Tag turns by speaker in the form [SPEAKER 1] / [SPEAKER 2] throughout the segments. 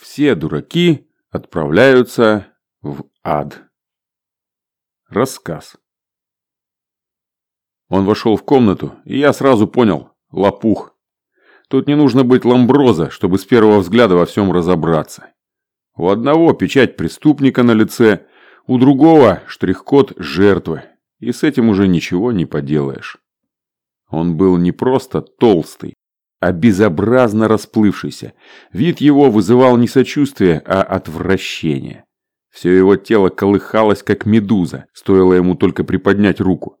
[SPEAKER 1] Все дураки отправляются в ад. Рассказ. Он вошел в комнату, и я сразу понял – лопух. Тут не нужно быть ламброза, чтобы с первого взгляда во всем разобраться. У одного печать преступника на лице, у другого штрих-код жертвы, и с этим уже ничего не поделаешь. Он был не просто толстый, а безобразно расплывшийся. Вид его вызывал не сочувствие, а отвращение. Все его тело колыхалось, как медуза, стоило ему только приподнять руку.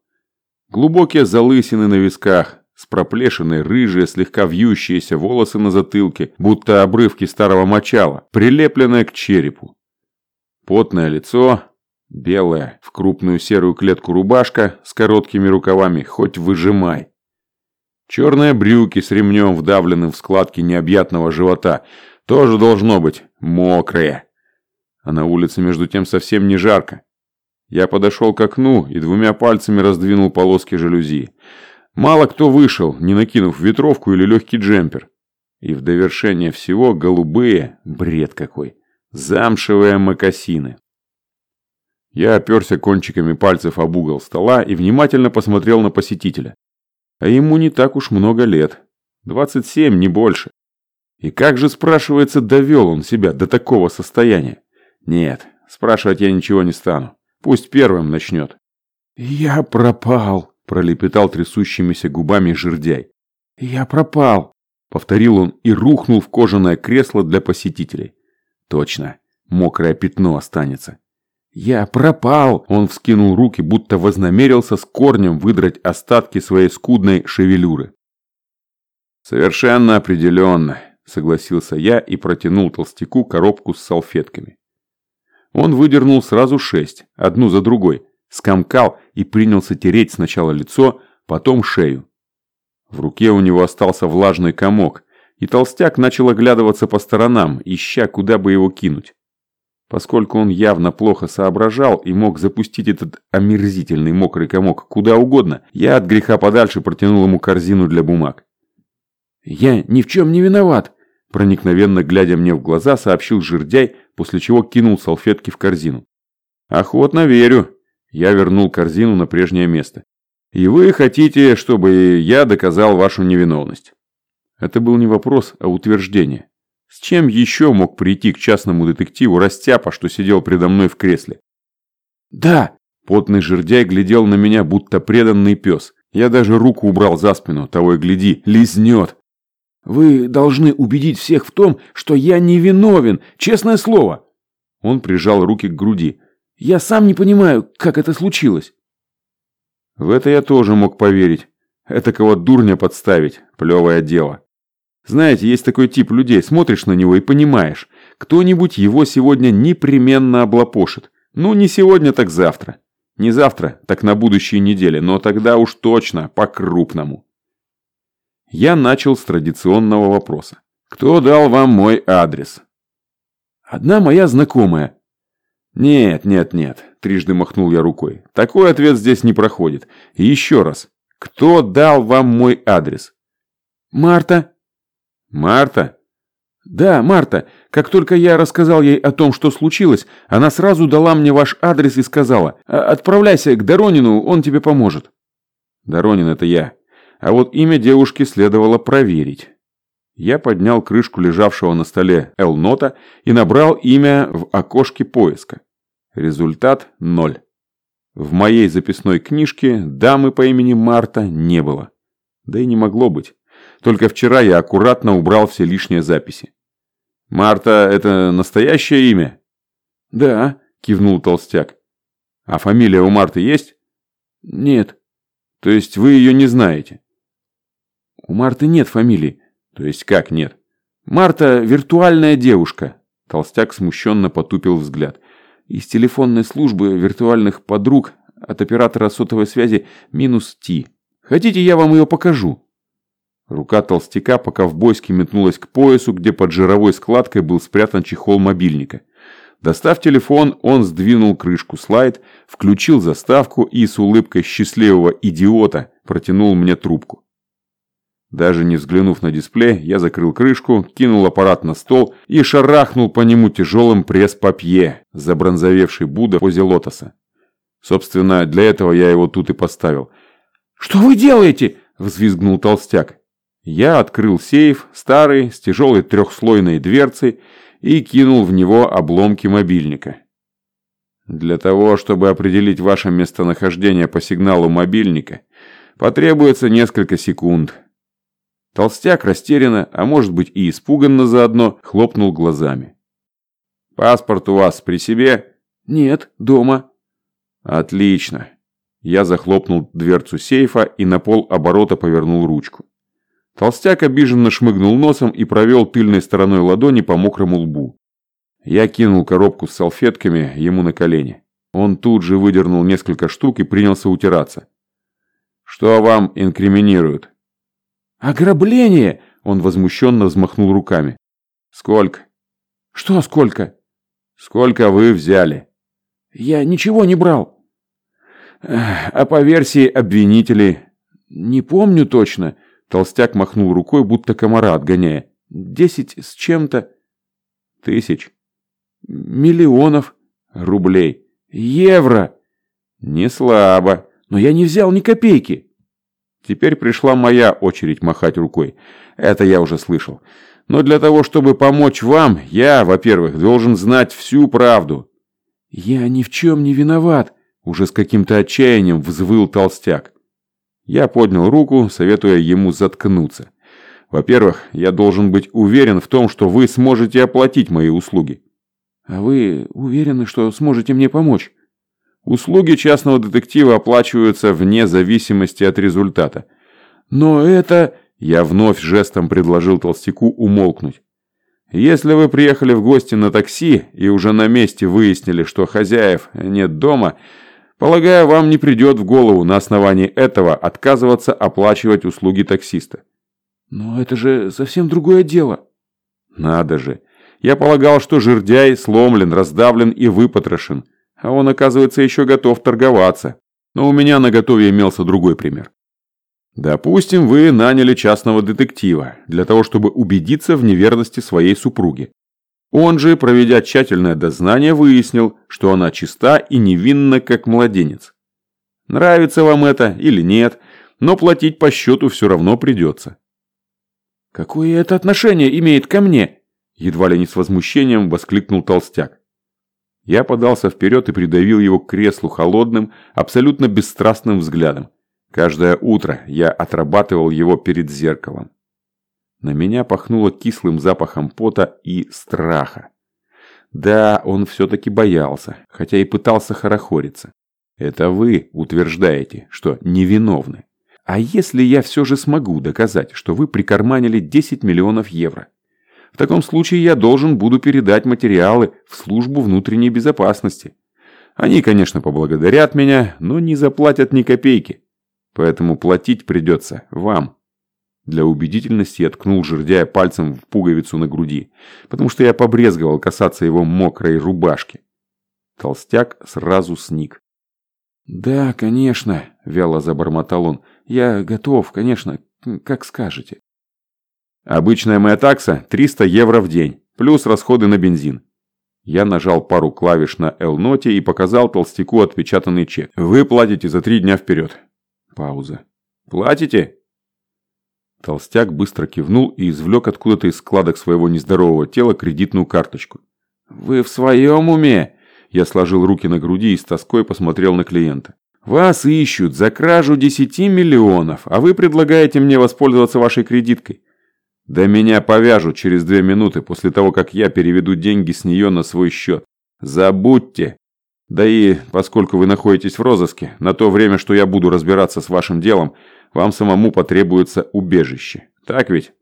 [SPEAKER 1] Глубокие залысины на висках, с проплешиной рыжие, слегка вьющиеся волосы на затылке, будто обрывки старого мочала, прилепленные к черепу. Потное лицо, белое, в крупную серую клетку рубашка с короткими рукавами, хоть выжимай. Черные брюки с ремнем, вдавленным в складки необъятного живота, тоже должно быть мокрые. А на улице между тем совсем не жарко. Я подошел к окну и двумя пальцами раздвинул полоски жалюзи. Мало кто вышел, не накинув ветровку или легкий джемпер. И в довершение всего голубые, бред какой, замшевые мокасины. Я оперся кончиками пальцев об угол стола и внимательно посмотрел на посетителя. А ему не так уж много лет. 27, не больше. И как же, спрашивается, довел он себя до такого состояния? Нет, спрашивать я ничего не стану. Пусть первым начнет. «Я пропал», – пролепетал трясущимися губами жердяй. «Я пропал», – повторил он и рухнул в кожаное кресло для посетителей. «Точно, мокрое пятно останется». «Я пропал!» Он вскинул руки, будто вознамерился с корнем выдрать остатки своей скудной шевелюры. «Совершенно определенно», – согласился я и протянул толстяку коробку с салфетками. Он выдернул сразу шесть, одну за другой, скомкал и принялся тереть сначала лицо, потом шею. В руке у него остался влажный комок, и толстяк начал оглядываться по сторонам, ища, куда бы его кинуть. Поскольку он явно плохо соображал и мог запустить этот омерзительный мокрый комок куда угодно, я от греха подальше протянул ему корзину для бумаг. «Я ни в чем не виноват!» Проникновенно глядя мне в глаза, сообщил жердяй, после чего кинул салфетки в корзину. «Охотно верю!» Я вернул корзину на прежнее место. «И вы хотите, чтобы я доказал вашу невиновность?» Это был не вопрос, а утверждение. С чем еще мог прийти к частному детективу Растяпа, что сидел предо мной в кресле? «Да!» Потный жердяй глядел на меня, будто преданный пес. Я даже руку убрал за спину, того и гляди, лизнет. «Вы должны убедить всех в том, что я невиновен, честное слово!» Он прижал руки к груди. «Я сам не понимаю, как это случилось!» В это я тоже мог поверить. Этакого дурня подставить, плевое дело. Знаете, есть такой тип людей, смотришь на него и понимаешь, кто-нибудь его сегодня непременно облапошит. Ну, не сегодня, так завтра. Не завтра, так на будущей неделе, но тогда уж точно, по-крупному. Я начал с традиционного вопроса. Кто дал вам мой адрес? Одна моя знакомая. Нет, нет, нет, трижды махнул я рукой. Такой ответ здесь не проходит. И еще раз. Кто дал вам мой адрес? Марта. Марта? Да, Марта. Как только я рассказал ей о том, что случилось, она сразу дала мне ваш адрес и сказала, «А, отправляйся к Доронину, он тебе поможет. Доронин это я. А вот имя девушки следовало проверить. Я поднял крышку лежавшего на столе Элнота и набрал имя в окошке поиска. Результат – ноль. В моей записной книжке дамы по имени Марта не было. Да и не могло быть. Только вчера я аккуратно убрал все лишние записи. «Марта – это настоящее имя?» «Да», – кивнул толстяк. «А фамилия у Марты есть?» «Нет». «То есть вы ее не знаете?» У Марты нет фамилии. То есть как нет? Марта – виртуальная девушка. Толстяк смущенно потупил взгляд. Из телефонной службы виртуальных подруг от оператора сотовой связи минус Ти. Хотите, я вам ее покажу? Рука толстяка по-ковбойски метнулась к поясу, где под жировой складкой был спрятан чехол мобильника. Достав телефон, он сдвинул крышку слайд, включил заставку и с улыбкой счастливого идиота протянул мне трубку. Даже не взглянув на дисплей, я закрыл крышку, кинул аппарат на стол и шарахнул по нему тяжелым пресс-папье, забронзовевший Будда в позе лотоса. Собственно, для этого я его тут и поставил. «Что вы делаете?» – взвизгнул толстяк. Я открыл сейф, старый, с тяжелой трехслойной дверцей, и кинул в него обломки мобильника. Для того, чтобы определить ваше местонахождение по сигналу мобильника, потребуется несколько секунд. Толстяк растерянно, а может быть и испуганно заодно, хлопнул глазами. «Паспорт у вас при себе?» «Нет, дома». «Отлично». Я захлопнул дверцу сейфа и на пол оборота повернул ручку. Толстяк обиженно шмыгнул носом и провел тыльной стороной ладони по мокрому лбу. Я кинул коробку с салфетками ему на колени. Он тут же выдернул несколько штук и принялся утираться. «Что вам инкриминируют?»
[SPEAKER 2] «Ограбление!»
[SPEAKER 1] Он возмущенно взмахнул руками. «Сколько?»
[SPEAKER 2] «Что сколько?»
[SPEAKER 1] «Сколько вы взяли?»
[SPEAKER 2] «Я ничего не брал».
[SPEAKER 1] «А по версии обвинителей?»
[SPEAKER 2] «Не помню точно».
[SPEAKER 1] Толстяк махнул рукой, будто комара отгоняя.
[SPEAKER 2] «Десять с чем-то».
[SPEAKER 1] «Тысяч?»
[SPEAKER 2] «Миллионов».
[SPEAKER 1] «Рублей?»
[SPEAKER 2] «Евро».
[SPEAKER 1] «Не слабо».
[SPEAKER 2] «Но я не взял ни копейки».
[SPEAKER 1] Теперь пришла моя очередь махать рукой. Это я уже слышал. Но для того, чтобы помочь вам, я, во-первых, должен знать всю правду.
[SPEAKER 2] Я ни в чем не виноват,
[SPEAKER 1] уже с каким-то отчаянием взвыл толстяк. Я поднял руку, советуя ему заткнуться. Во-первых, я должен быть уверен в том, что вы сможете оплатить мои услуги.
[SPEAKER 2] А вы уверены, что сможете мне помочь?
[SPEAKER 1] Услуги частного детектива оплачиваются вне зависимости от результата.
[SPEAKER 2] Но это...
[SPEAKER 1] Я вновь жестом предложил толстяку умолкнуть. Если вы приехали в гости на такси и уже на месте выяснили, что хозяев нет дома, полагаю, вам не придет в голову на основании этого отказываться оплачивать услуги таксиста.
[SPEAKER 2] Но это же совсем другое дело.
[SPEAKER 1] Надо же. Я полагал, что жердяй сломлен, раздавлен и выпотрошен. А он, оказывается, еще готов торговаться. Но у меня на готове имелся другой пример. Допустим, вы наняли частного детектива для того, чтобы убедиться в неверности своей супруги. Он же, проведя тщательное дознание, выяснил, что она чиста и невинна, как младенец. Нравится вам это или нет, но платить по счету все равно придется.
[SPEAKER 2] «Какое это отношение имеет ко мне?»
[SPEAKER 1] Едва ли не с возмущением воскликнул толстяк. Я подался вперед и придавил его к креслу холодным, абсолютно бесстрастным взглядом. Каждое утро я отрабатывал его перед зеркалом. На меня пахнуло кислым запахом пота и страха. Да, он все-таки боялся, хотя и пытался хорохориться. Это вы утверждаете, что невиновны. А если я все же смогу доказать, что вы прикарманили 10 миллионов евро? В таком случае я должен буду передать материалы в службу внутренней безопасности. Они, конечно, поблагодарят меня, но не заплатят ни копейки. Поэтому платить придется вам. Для убедительности я ткнул жердяя пальцем в пуговицу на груди, потому что я побрезговал касаться его мокрой рубашки. Толстяк сразу сник.
[SPEAKER 2] «Да, конечно», — вяло забормотал он. «Я готов, конечно, как скажете».
[SPEAKER 1] Обычная моя такса 300 евро в день, плюс расходы на бензин. Я нажал пару клавиш на L-ноте и показал толстяку отпечатанный чек. Вы платите за три дня вперед. Пауза. Платите? Толстяк быстро кивнул и извлек откуда-то из складок своего нездорового тела кредитную карточку. «Вы в своем уме?» Я сложил руки на груди и с тоской посмотрел на клиента. «Вас ищут за кражу 10 миллионов, а вы предлагаете мне воспользоваться вашей кредиткой. Да меня повяжут через две минуты после того, как я переведу деньги с нее на свой счет. Забудьте. Да и, поскольку вы находитесь в розыске, на то время, что я буду разбираться с вашим делом, вам самому потребуется убежище. Так ведь?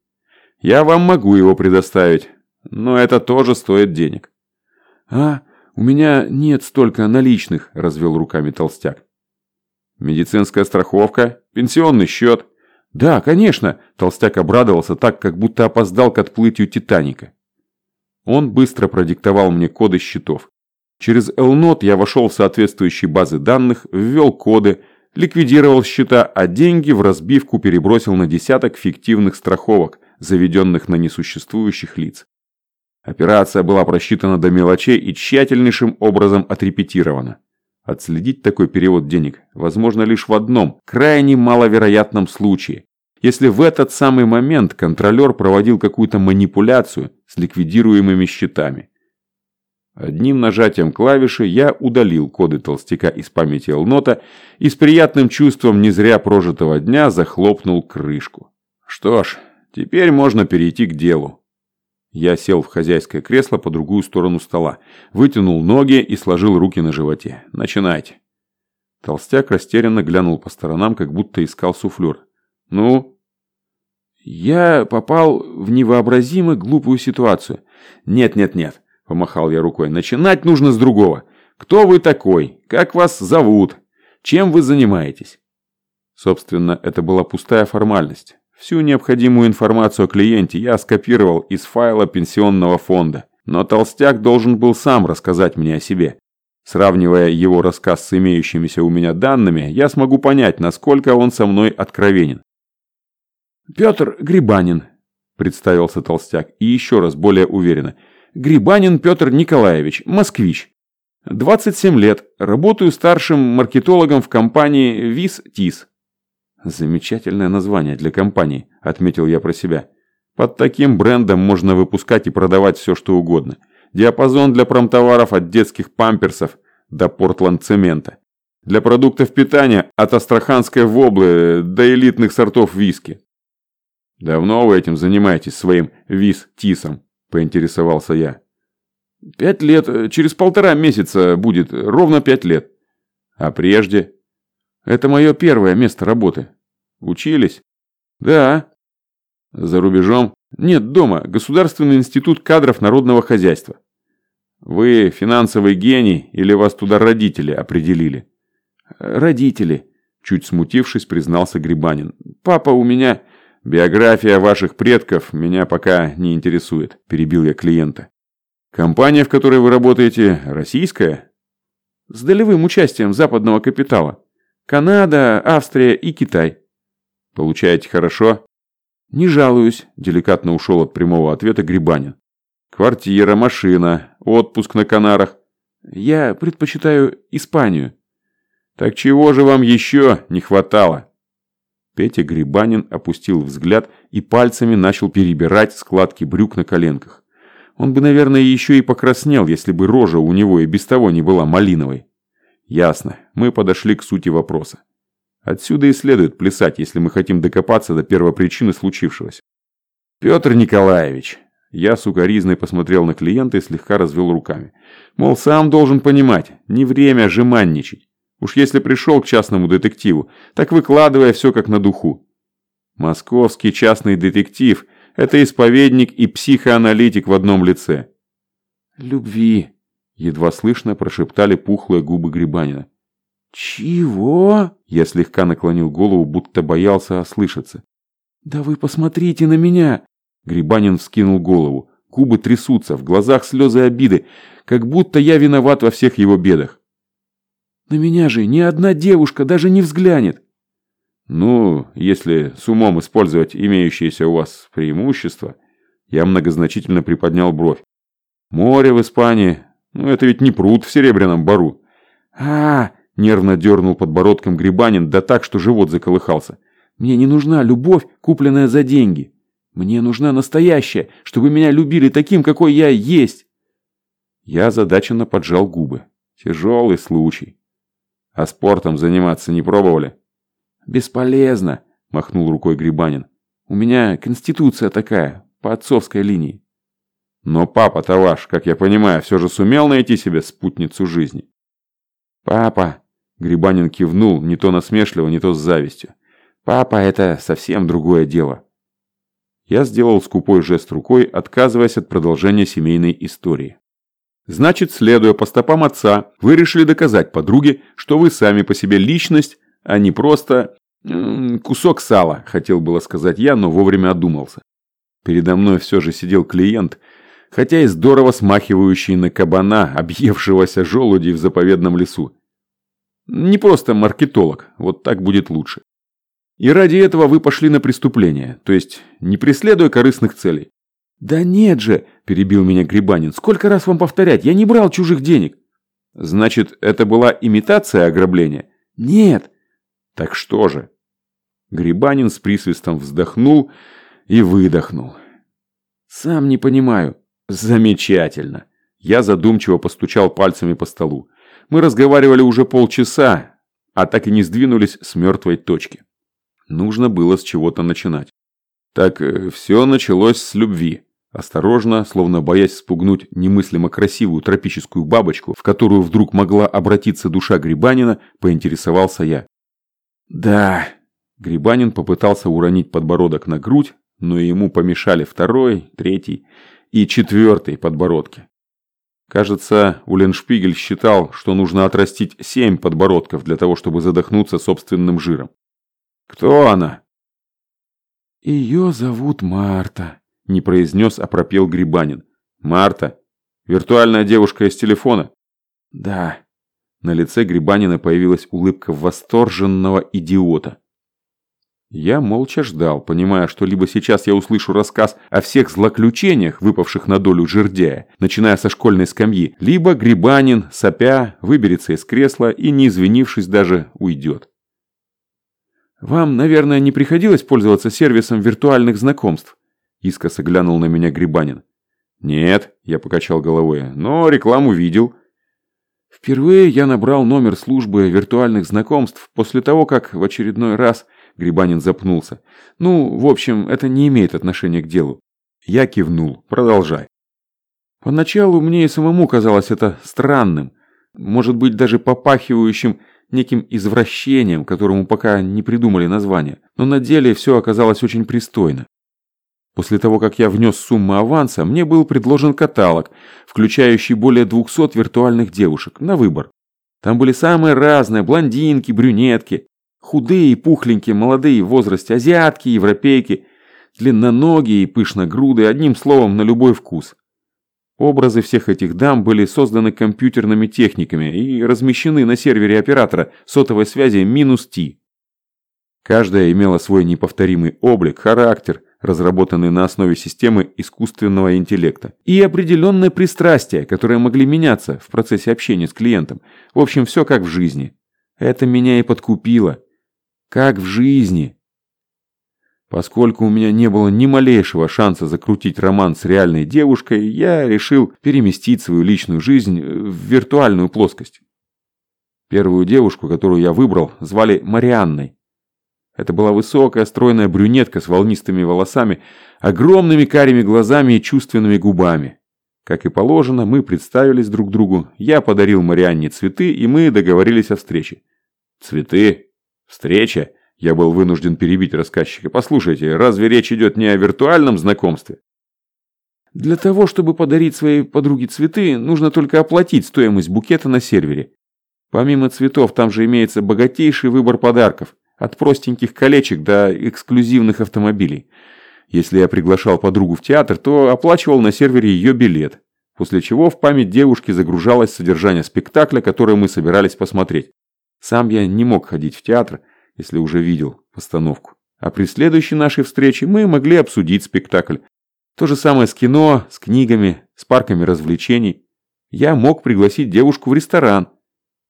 [SPEAKER 1] Я вам могу его предоставить, но это тоже стоит денег.
[SPEAKER 2] А, у меня нет столько наличных, развел руками толстяк.
[SPEAKER 1] Медицинская страховка, пенсионный счет –
[SPEAKER 2] «Да, конечно!» – толстяк обрадовался так, как будто опоздал к отплытию Титаника.
[SPEAKER 1] Он быстро продиктовал мне коды счетов. Через L-Note я вошел в соответствующие базы данных, ввел коды, ликвидировал счета, а деньги в разбивку перебросил на десяток фиктивных страховок, заведенных на несуществующих лиц. Операция была просчитана до мелочей и тщательнейшим образом отрепетирована. Отследить такой перевод денег возможно лишь в одном, крайне маловероятном случае. Если в этот самый момент контролер проводил какую-то манипуляцию с ликвидируемыми счетами. Одним нажатием клавиши я удалил коды толстяка из памяти Элнота и с приятным чувством не зря прожитого дня захлопнул крышку. Что ж, теперь можно перейти к делу. Я сел в хозяйское кресло по другую сторону стола, вытянул ноги и сложил руки на животе. Начинайте. Толстяк растерянно глянул по сторонам, как будто искал суфлер. «Ну?» «Я попал в невообразимо глупую ситуацию». «Нет-нет-нет», – помахал я рукой. «Начинать нужно с другого. Кто вы такой? Как вас зовут? Чем вы занимаетесь?» Собственно, это была пустая формальность. Всю необходимую информацию о клиенте я скопировал из файла пенсионного фонда, но толстяк должен был сам рассказать мне о себе. Сравнивая его рассказ с имеющимися у меня данными, я смогу понять, насколько он со мной откровенен. «Петр Грибанин», – представился толстяк, и еще раз более уверенно. «Грибанин Петр Николаевич, москвич. 27 лет, работаю старшим маркетологом в компании ВИС ТИС. Замечательное название для компании, отметил я про себя. Под таким брендом можно выпускать и продавать все, что угодно. Диапазон для промтоваров от детских памперсов до портланд-цемента. Для продуктов питания от астраханской воблы до элитных сортов виски. «Давно вы этим занимаетесь своим виз-тисом?» – поинтересовался я. «Пять лет. Через полтора месяца будет. Ровно пять лет. А прежде?» Это мое первое место работы. Учились? Да. За рубежом? Нет, дома. Государственный институт кадров народного хозяйства. Вы финансовый гений или вас туда родители определили? Родители, чуть смутившись, признался Грибанин. Папа у меня... Биография ваших предков меня пока не интересует, перебил я клиента. Компания, в которой вы работаете, российская? С долевым участием западного капитала. Канада, Австрия и Китай. Получаете хорошо? Не жалуюсь, деликатно ушел от прямого ответа Грибанин. Квартира, машина, отпуск на Канарах. Я предпочитаю Испанию. Так чего же вам еще не хватало? Петя Грибанин опустил взгляд и пальцами начал перебирать складки брюк на коленках. Он бы, наверное, еще и покраснел, если бы рожа у него и без того не была малиновой. Ясно, мы подошли к сути вопроса. Отсюда и следует плясать, если мы хотим докопаться до первопричины случившегося. Петр Николаевич, я сукоризной посмотрел на клиента и слегка развел руками. Мол, сам должен понимать, не время жеманничать. Уж если пришел к частному детективу, так выкладывая все как на духу. Московский частный детектив – это исповедник и психоаналитик в одном лице. «Любви», Едва слышно прошептали пухлые губы Грибанина. «Чего?» Я слегка наклонил голову, будто боялся ослышаться. «Да вы посмотрите на меня!» Грибанин вскинул голову. Губы трясутся, в глазах слезы обиды, как будто я виноват во всех его бедах. «На меня же ни одна девушка даже не взглянет!» «Ну, если с умом использовать имеющиеся у вас преимущества...» Я многозначительно приподнял бровь. «Море в Испании, ну, это ведь не пруд в Серебряном Бару. а, -а, -а нервно дернул подбородком Грибанин, да так, что живот заколыхался. «Мне не нужна любовь, купленная за деньги. Мне нужна настоящая, чтобы меня любили таким, какой я есть». Я озадаченно поджал губы. Тяжелый случай. А спортом заниматься не пробовали? «Бесполезно», – махнул рукой Грибанин. «У меня конституция такая, по отцовской линии». Но папа-то ваш, как я понимаю, все же сумел найти себе спутницу жизни. Папа, Грибанин кивнул, не то насмешливо, не то с завистью. Папа, это совсем другое дело. Я сделал скупой жест рукой, отказываясь от продолжения семейной истории. Значит, следуя по стопам отца, вы решили доказать подруге, что вы сами по себе личность, а не просто... кусок сала, хотел было сказать я, но вовремя одумался. Передо мной все же сидел клиент, хотя и здорово смахивающий на кабана, объевшегося желудей в заповедном лесу. Не просто маркетолог, вот так будет лучше. И ради этого вы пошли на преступление, то есть не преследуя корыстных целей.
[SPEAKER 2] «Да нет же!» – перебил меня Грибанин. «Сколько раз вам повторять? Я не брал чужих денег!»
[SPEAKER 1] «Значит, это была имитация ограбления?»
[SPEAKER 2] «Нет!»
[SPEAKER 1] «Так что же?» Грибанин с присвистом вздохнул и выдохнул.
[SPEAKER 2] «Сам не понимаю».
[SPEAKER 1] «Замечательно!» Я задумчиво постучал пальцами по столу. Мы разговаривали уже полчаса, а так и не сдвинулись с мертвой точки. Нужно было с чего-то начинать. Так э, все началось с любви. Осторожно, словно боясь спугнуть немыслимо красивую тропическую бабочку, в которую вдруг могла обратиться душа Грибанина, поинтересовался я.
[SPEAKER 2] «Да».
[SPEAKER 1] Грибанин попытался уронить подбородок на грудь, но ему помешали второй, третий и четвертый подбородки. Кажется, Уленшпигель считал, что нужно отрастить семь подбородков для того, чтобы задохнуться собственным жиром. «Кто она?»
[SPEAKER 2] «Ее зовут Марта», –
[SPEAKER 1] не произнес, а пропел Грибанин. «Марта? Виртуальная девушка из телефона?»
[SPEAKER 2] «Да».
[SPEAKER 1] На лице Грибанина появилась улыбка восторженного идиота. Я молча ждал, понимая, что либо сейчас я услышу рассказ о всех злоключениях, выпавших на долю жердяя, начиная со школьной скамьи, либо Грибанин, сопя, выберется из кресла и, не извинившись даже, уйдет.
[SPEAKER 2] «Вам, наверное, не приходилось пользоваться сервисом виртуальных знакомств?» Искоса глянул на меня Грибанин.
[SPEAKER 1] «Нет», – я покачал головой, – «но рекламу видел».
[SPEAKER 2] Впервые я набрал номер службы виртуальных знакомств после того, как в очередной раз Грибанин запнулся. Ну, в общем, это не имеет отношения к делу.
[SPEAKER 1] Я кивнул. Продолжай.
[SPEAKER 2] Поначалу мне и самому казалось это странным, может быть даже попахивающим неким извращением, которому пока не придумали название, но на деле все оказалось очень пристойно. После того, как я внес сумму аванса, мне был предложен каталог, включающий более 200 виртуальных девушек, на выбор. Там были самые разные блондинки, брюнетки, худые и пухленькие, молодые в возрасте, азиатки, европейки, длинноногие и пышногрудые, одним словом, на любой вкус. Образы всех этих дам были созданы компьютерными техниками и размещены на сервере оператора сотовой связи минус T. Каждая имела свой неповторимый облик, характер, разработанный на основе системы искусственного интеллекта, и определенное пристрастие, которые могли меняться в процессе общения с клиентом. В общем, все как в жизни. Это меня и подкупило. Как в жизни. Поскольку у меня не было ни малейшего шанса закрутить роман с реальной девушкой, я решил переместить свою личную жизнь в виртуальную плоскость. Первую девушку, которую я выбрал, звали Марианной. Это была высокая, стройная брюнетка с волнистыми волосами, огромными карими глазами и чувственными губами. Как и положено, мы представились друг другу, я подарил Марианне цветы, и мы договорились о встрече.
[SPEAKER 1] Цветы? Встреча? Я был вынужден перебить рассказчика. Послушайте, разве речь идет не о виртуальном знакомстве?
[SPEAKER 2] Для того, чтобы подарить своей подруге цветы, нужно только оплатить стоимость букета на сервере. Помимо цветов, там же имеется богатейший выбор подарков. От простеньких колечек до эксклюзивных автомобилей. Если я приглашал подругу в театр, то оплачивал на сервере ее билет. После чего в память девушки загружалось содержание спектакля, который мы собирались посмотреть. Сам я не мог ходить в театр, если уже видел постановку. А при следующей нашей встрече мы могли обсудить спектакль. То же самое с кино, с книгами, с парками развлечений. Я мог пригласить девушку в ресторан.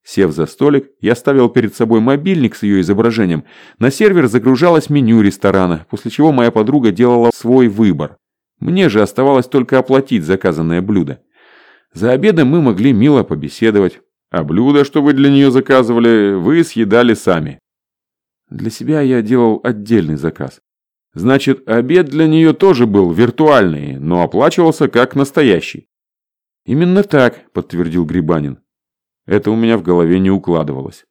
[SPEAKER 2] Сев за столик, я ставил перед собой мобильник с ее изображением. На сервер загружалось меню ресторана, после чего моя подруга делала свой выбор. Мне же оставалось только оплатить заказанное блюдо. За обедом мы могли мило побеседовать. А блюдо, что вы для нее заказывали, вы съедали сами. Для себя я делал отдельный заказ. Значит, обед для нее тоже был виртуальный, но оплачивался как настоящий. Именно так, подтвердил Грибанин. Это у меня в голове не укладывалось.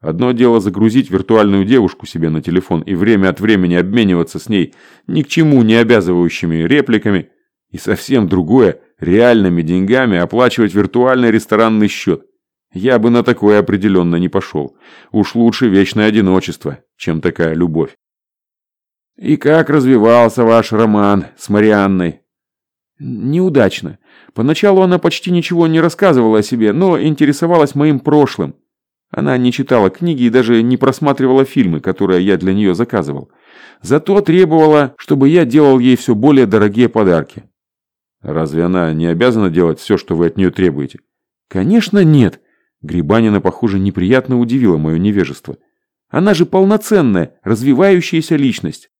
[SPEAKER 2] Одно дело загрузить виртуальную девушку себе на телефон и время от времени обмениваться с ней ни к чему не обязывающими репликами, и совсем другое – реальными деньгами оплачивать виртуальный ресторанный счет. Я бы на такое определенно не пошел. Уж лучше вечное одиночество, чем такая любовь. И как развивался ваш роман с Марианной? Неудачно. Поначалу она почти ничего не рассказывала о себе, но интересовалась моим прошлым. Она не читала книги и даже не просматривала фильмы, которые я для нее заказывал. Зато требовала, чтобы я делал ей все более дорогие подарки.
[SPEAKER 1] Разве она не обязана делать все, что вы от нее требуете?
[SPEAKER 2] Конечно, нет. Грибанина, похоже, неприятно удивила мое невежество. Она же полноценная, развивающаяся личность.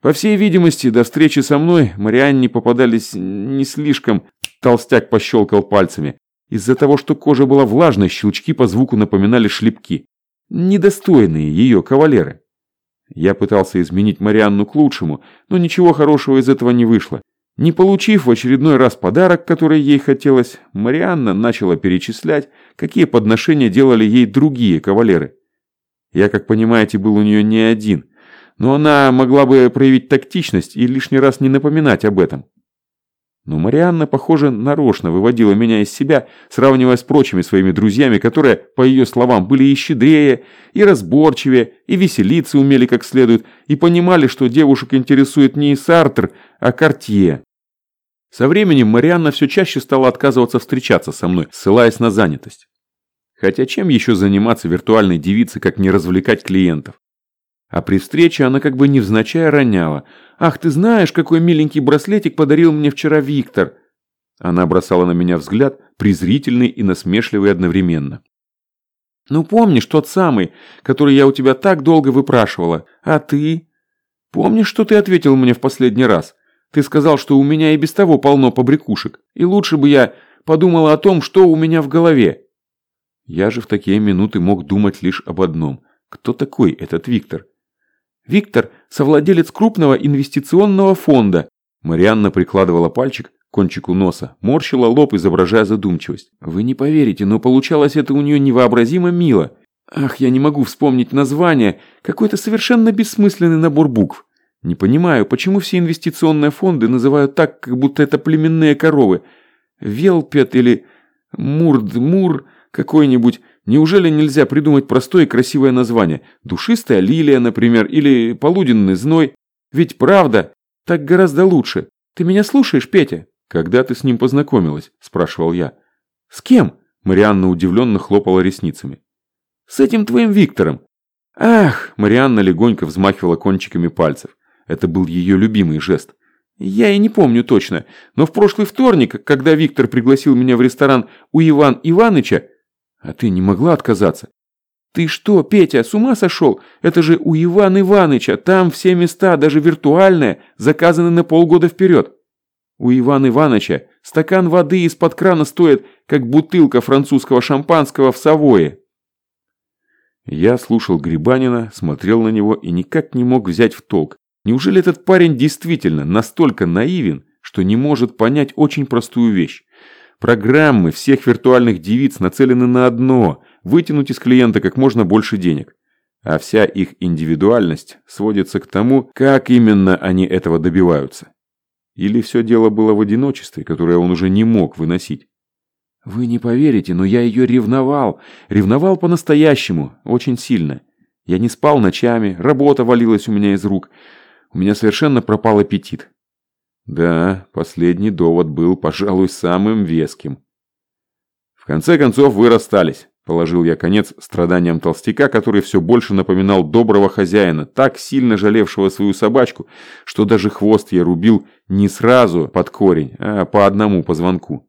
[SPEAKER 2] По всей видимости, до встречи со мной Марианне попадались не слишком... Толстяк пощелкал пальцами. Из-за того, что кожа была влажной, щелчки по звуку напоминали шлепки. Недостойные ее кавалеры. Я пытался изменить Марианну к лучшему, но ничего хорошего из этого не вышло. Не получив в очередной раз подарок, который ей хотелось, Марианна начала перечислять, какие подношения делали ей другие кавалеры. Я, как понимаете, был у нее не один, но она могла бы проявить тактичность и лишний раз не напоминать об этом. Но Марианна, похоже, нарочно выводила меня из себя, сравнивая с прочими своими друзьями, которые, по ее словам, были и щедрее, и разборчивее, и веселиться умели как следует, и понимали, что девушек интересует не Сартр, а Картье. Со временем Марианна все чаще стала отказываться встречаться со мной, ссылаясь на занятость. Хотя чем еще заниматься виртуальной девице, как не развлекать клиентов? А при встрече она как бы невзначай роняла. «Ах, ты знаешь, какой миленький браслетик подарил мне вчера Виктор!» Она бросала на меня взгляд, презрительный и насмешливый одновременно. «Ну помнишь тот самый, который я у тебя так долго выпрашивала? А ты? Помнишь, что ты ответил мне в последний раз? Ты сказал, что у меня и без того полно побрякушек, и лучше бы я подумала о том, что у меня в голове». Я же в такие минуты мог думать лишь об одном. Кто такой этот Виктор? Виктор – совладелец крупного инвестиционного фонда. Марианна прикладывала пальчик к кончику носа, морщила лоб, изображая задумчивость. Вы не поверите, но получалось это у нее невообразимо мило. Ах, я не могу вспомнить название, какой-то совершенно бессмысленный набор букв. Не понимаю, почему все инвестиционные фонды называют так, как будто это племенные коровы. Велпет или Мурд-Мур какой-нибудь. Неужели нельзя придумать простое и красивое название? Душистая лилия, например, или полуденный зной? Ведь правда, так гораздо лучше. Ты меня слушаешь, Петя? Когда ты с ним познакомилась? Спрашивал я. С кем? Марианна удивленно хлопала ресницами. С этим твоим Виктором. Ах, Марианна легонько взмахивала кончиками пальцев. Это был ее любимый жест. Я и не помню точно, но в прошлый вторник, когда Виктор пригласил меня в ресторан у Иван Иваныча, а ты не могла отказаться? Ты что, Петя, с ума сошел? Это же у Ивана Иваныча, там все места, даже виртуальные, заказаны на полгода вперед. У Ивана Иваныча стакан воды из-под крана стоит, как бутылка французского шампанского в Савое. Я слушал Грибанина, смотрел на него и никак не мог взять в толк. Неужели этот парень действительно настолько наивен, что не может понять очень простую вещь? Программы всех виртуальных девиц нацелены на одно – вытянуть из клиента как можно больше денег. А вся их индивидуальность сводится к тому, как именно они этого добиваются. Или все дело было в одиночестве, которое он уже не мог выносить. Вы не поверите, но я ее ревновал. Ревновал по-настоящему, очень сильно. Я не спал ночами, работа валилась у меня из рук. У меня совершенно пропал аппетит. Да, последний довод был, пожалуй, самым веским. В конце концов вы расстались. Положил я конец страданиям толстяка, который все больше напоминал доброго хозяина, так сильно жалевшего свою собачку, что даже хвост я рубил не сразу под корень, а по одному позвонку.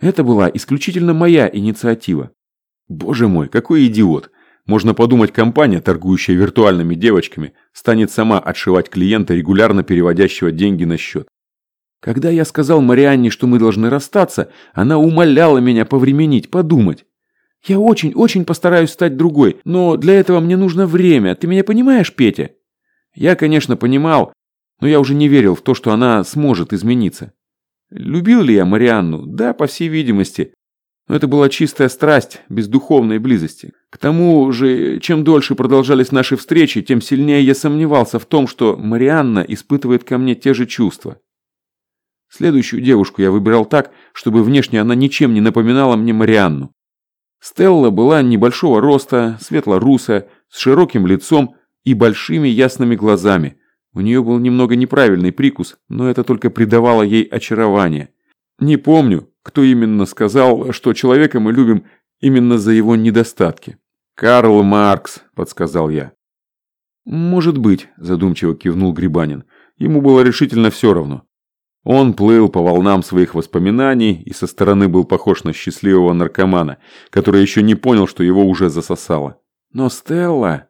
[SPEAKER 2] Это была исключительно моя инициатива. Боже мой, какой идиот! Можно подумать, компания, торгующая виртуальными девочками, станет сама отшивать клиента, регулярно переводящего деньги на счет. Когда я сказал Марианне, что мы должны расстаться, она умоляла меня повременить, подумать. Я очень-очень постараюсь стать другой, но для этого мне нужно время. Ты меня понимаешь, Петя? Я, конечно, понимал, но я уже не верил в то, что она сможет измениться. Любил ли я Марианну? Да, по всей видимости. Но это была чистая страсть, без духовной близости. К тому же, чем дольше продолжались наши встречи, тем сильнее я сомневался в том, что Марианна испытывает ко мне те же чувства. Следующую девушку я выбирал так, чтобы внешне она ничем не напоминала мне Марианну. Стелла была небольшого роста, светло-русая, с широким лицом и большими ясными глазами. У нее был немного неправильный прикус, но это только придавало ей очарование. Не помню, кто именно сказал, что человека мы любим именно за его недостатки.
[SPEAKER 1] «Карл Маркс», – подсказал я.
[SPEAKER 2] «Может быть», – задумчиво кивнул Грибанин. Ему было решительно все равно. Он плыл по волнам своих воспоминаний и со стороны был похож на счастливого наркомана, который еще не понял, что его уже засосало. Но Стелла...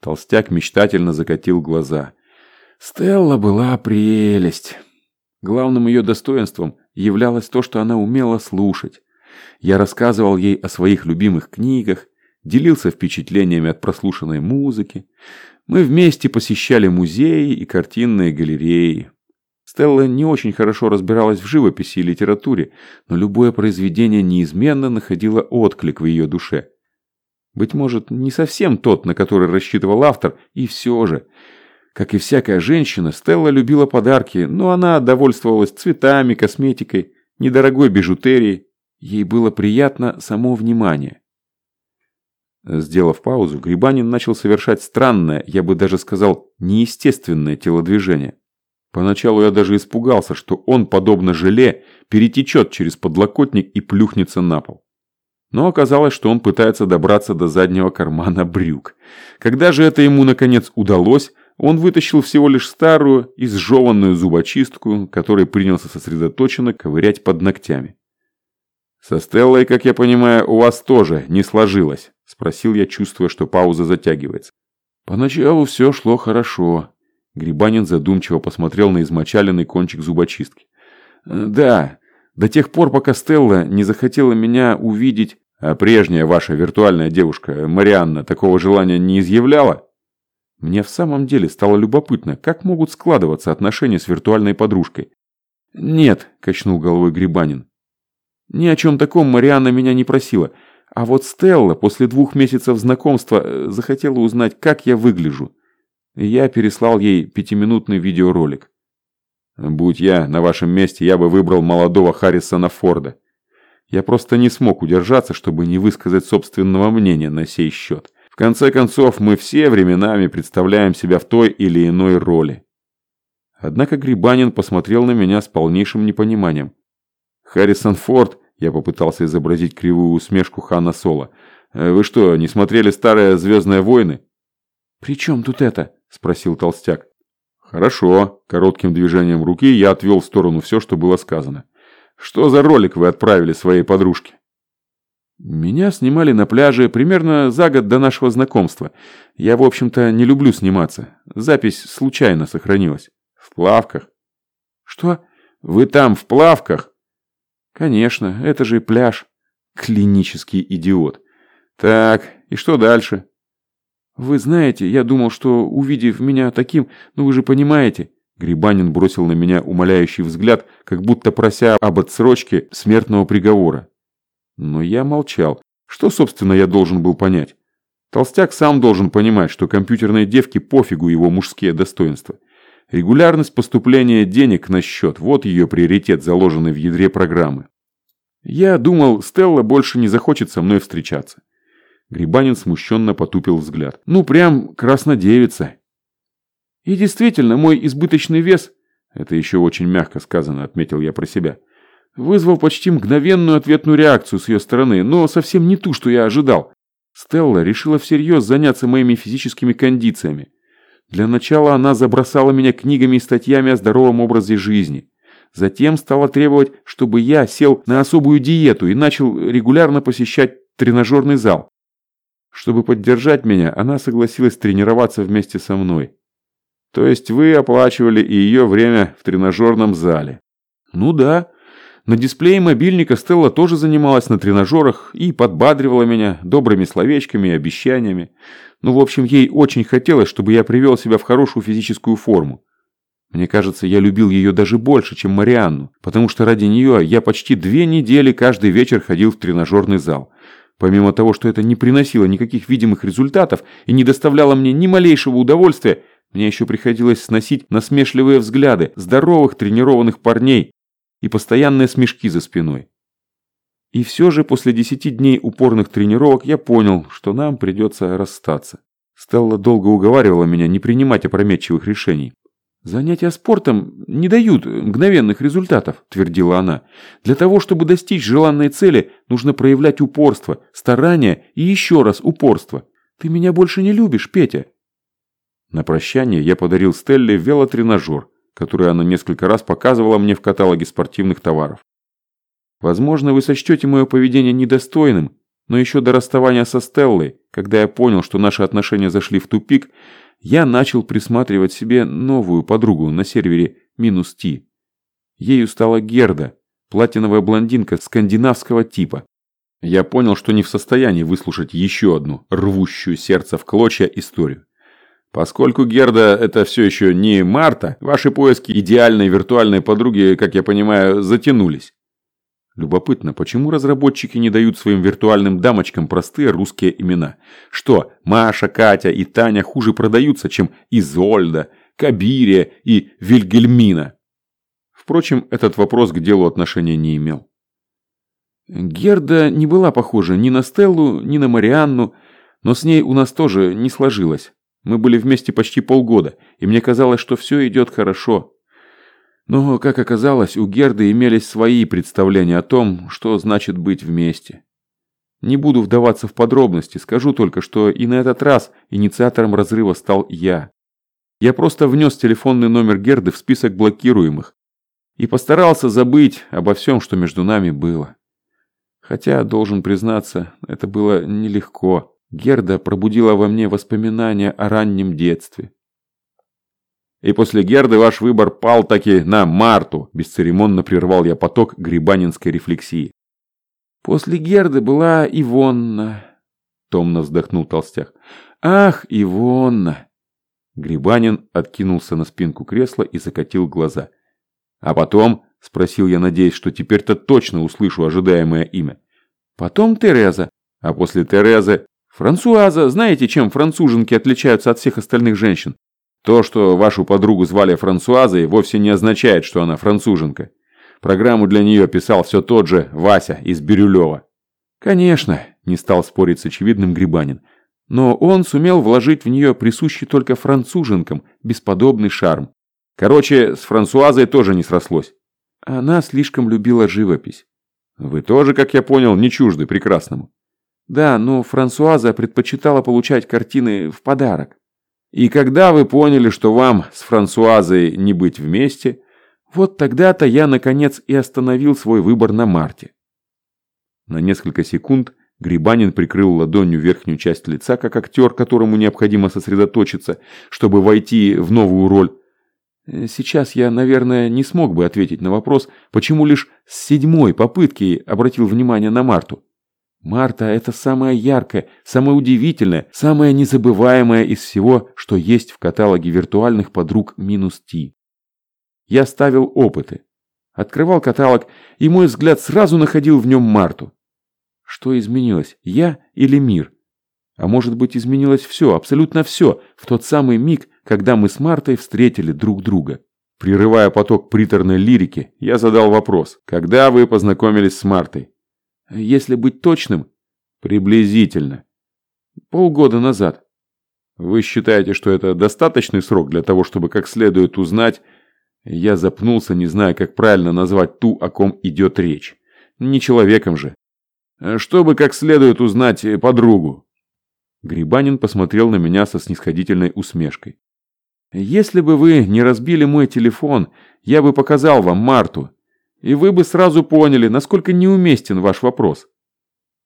[SPEAKER 2] Толстяк мечтательно закатил глаза. Стелла была прелесть. Главным ее достоинством являлось то, что она умела слушать. Я рассказывал ей о своих любимых книгах, делился впечатлениями от прослушанной музыки. Мы вместе посещали музеи и картинные галереи. Стелла не очень хорошо разбиралась в живописи и литературе, но любое произведение неизменно находило отклик в ее душе. Быть может, не совсем тот, на который рассчитывал автор, и все же. Как и всякая женщина, Стелла любила подарки, но она довольствовалась цветами, косметикой, недорогой бижутерией. Ей было приятно само внимание. Сделав паузу, Грибанин начал совершать странное, я бы даже сказал, неестественное телодвижение. Поначалу я даже испугался, что он, подобно желе, перетечет через подлокотник и плюхнется на пол. Но оказалось, что он пытается добраться до заднего кармана брюк. Когда же это ему наконец удалось, он вытащил всего лишь старую, изжеванную зубочистку, которой принялся сосредоточенно ковырять под ногтями. «Со Стеллой, как я понимаю, у вас тоже не сложилось?» – спросил я, чувствуя, что пауза затягивается. «Поначалу все шло хорошо». Грибанин задумчиво посмотрел на измочаленный кончик зубочистки. «Э, «Да, до тех пор, пока Стелла не захотела меня увидеть, а прежняя ваша виртуальная девушка, Марианна, такого желания не изъявляла?» Мне в самом деле стало любопытно, как могут складываться отношения с виртуальной подружкой. «Нет», – качнул головой Грибанин. Ни о чем таком Марианна меня не просила. А вот Стелла после двух месяцев знакомства э, захотела узнать, как я выгляжу. Я переслал ей пятиминутный видеоролик. Будь я на вашем месте, я бы выбрал молодого Харрисона Форда. Я просто не смог удержаться, чтобы не высказать собственного мнения на сей счет. В конце концов, мы все временами представляем себя в той или иной роли. Однако Грибанин посмотрел на меня с полнейшим непониманием. Харрисон Форд, я попытался изобразить кривую усмешку Хана Соло. «Э, «Вы что, не смотрели старые «Звездные войны»?» «При чем тут это?» – спросил Толстяк. «Хорошо». Коротким движением руки я отвел в сторону все, что было сказано. «Что за ролик вы отправили своей подружке?» Меня снимали на пляже примерно за год до нашего знакомства. Я, в общем-то, не люблю сниматься. Запись случайно сохранилась. В плавках. Что? Вы там в плавках? Конечно, это же пляж. Клинический идиот. Так, и что дальше? Вы знаете, я думал, что, увидев меня таким, ну вы же понимаете... Грибанин бросил на меня умоляющий взгляд, как будто прося об отсрочке смертного приговора. Но я молчал. Что, собственно, я должен был понять? Толстяк сам должен понимать, что компьютерной девке пофигу его мужские достоинства. Регулярность поступления денег на счет – вот ее приоритет, заложенный в ядре программы. Я думал, Стелла больше не захочет со мной встречаться. Грибанин смущенно потупил взгляд. Ну, прям краснодевица. И действительно, мой избыточный вес, это еще очень мягко сказано, отметил я про себя, вызвал почти мгновенную ответную реакцию с ее стороны, но совсем не ту, что я ожидал. Стелла решила всерьез заняться моими физическими кондициями. Для начала она забросала меня книгами и статьями о здоровом образе жизни. Затем стала требовать, чтобы я сел на особую диету и начал регулярно посещать тренажерный зал. Чтобы поддержать меня, она согласилась тренироваться вместе со мной. То есть вы оплачивали и ее время в тренажерном зале? Ну да. На дисплее мобильника Стелла тоже занималась на тренажерах и подбадривала меня добрыми словечками и обещаниями. Ну, в общем, ей очень хотелось, чтобы я привел себя в хорошую физическую форму. Мне кажется, я любил ее даже больше, чем Марианну, потому что ради нее я почти две недели каждый вечер ходил в тренажерный зал. Помимо того, что это не приносило никаких видимых результатов и не доставляло мне ни малейшего удовольствия, мне еще приходилось сносить насмешливые взгляды здоровых тренированных парней и постоянные смешки за спиной. И все же после десяти дней упорных тренировок я понял, что нам придется расстаться. Стелла долго уговаривала меня не принимать опрометчивых решений. «Занятия спортом не дают мгновенных результатов», – твердила она. «Для того, чтобы достичь желанной цели, нужно проявлять упорство, старание и еще раз упорство. Ты меня больше не любишь, Петя». На прощание я подарил Стелле велотренажер, который она несколько раз показывала мне в каталоге спортивных товаров. Возможно, вы сочтете мое поведение недостойным, но еще до расставания со Стеллой, когда я понял, что наши отношения зашли в тупик, я начал присматривать себе новую подругу на сервере минус Ти. Ею стала Герда, платиновая блондинка скандинавского типа. Я понял, что не в состоянии выслушать еще одну, рвущую сердце в клочья историю. Поскольку Герда это все еще не Марта, ваши поиски идеальной виртуальной подруги, как я понимаю, затянулись. Любопытно, почему разработчики не дают своим виртуальным дамочкам простые русские имена? Что, Маша, Катя и Таня хуже продаются, чем Изольда, Кабирия и Вильгельмина? Впрочем, этот вопрос к делу отношения не имел. Герда не была похожа ни на Стеллу, ни на Марианну, но с ней у нас тоже не сложилось. Мы были вместе почти полгода, и мне казалось, что все идет хорошо. Но, как оказалось, у Герды имелись свои представления о том, что значит быть вместе. Не буду вдаваться в подробности, скажу только, что и на этот раз инициатором разрыва стал я. Я просто внес телефонный номер Герды в список блокируемых и постарался забыть обо всем, что между нами было. Хотя, должен признаться, это было нелегко. Герда пробудила во мне воспоминания о раннем детстве. И после Герды ваш выбор пал таки на Марту, бесцеремонно прервал я поток грибанинской рефлексии. После Герды была Ивонна, томно вздохнул толстяк. Ах, Ивонна! Грибанин откинулся на спинку кресла и закатил глаза. А потом, спросил я, надеясь, что теперь-то точно услышу ожидаемое имя. Потом Тереза, а после Терезы Франсуаза. Знаете, чем француженки отличаются от всех остальных женщин? То, что вашу подругу звали Франсуазой, вовсе не означает, что она француженка. Программу для нее писал все тот же Вася из Бирюлева. Конечно, не стал спорить с очевидным Грибанин. Но он сумел вложить в нее присущий только француженкам бесподобный шарм. Короче, с Франсуазой тоже не срослось. Она слишком любила живопись. Вы тоже, как я понял, не чужды прекрасному. Да, но Франсуаза предпочитала получать картины в подарок. И когда вы поняли, что вам с Франсуазой не быть вместе, вот тогда-то я, наконец, и остановил свой выбор на Марте. На несколько секунд Грибанин прикрыл ладонью верхнюю часть лица, как актер, которому необходимо сосредоточиться, чтобы войти в новую роль. Сейчас я, наверное, не смог бы ответить на вопрос, почему лишь с седьмой попытки обратил внимание на Марту. Марта – это самое яркое, самое удивительное, самое незабываемое из всего, что есть в каталоге виртуальных подруг минус Ти. Я ставил опыты. Открывал каталог, и мой взгляд сразу находил в нем Марту. Что изменилось, я или мир? А может быть изменилось все, абсолютно все, в тот самый миг, когда мы с Мартой встретили друг друга. Прерывая поток приторной лирики, я задал вопрос, когда вы познакомились с Мартой? Если быть точным, приблизительно. Полгода назад. Вы считаете, что это достаточный срок для того, чтобы как следует узнать... Я запнулся, не зная, как правильно назвать ту, о ком идет речь. Не человеком же. Чтобы как следует узнать подругу. Грибанин посмотрел на меня со снисходительной усмешкой. «Если бы вы не разбили мой телефон, я бы показал вам Марту. И вы бы сразу поняли, насколько неуместен ваш вопрос.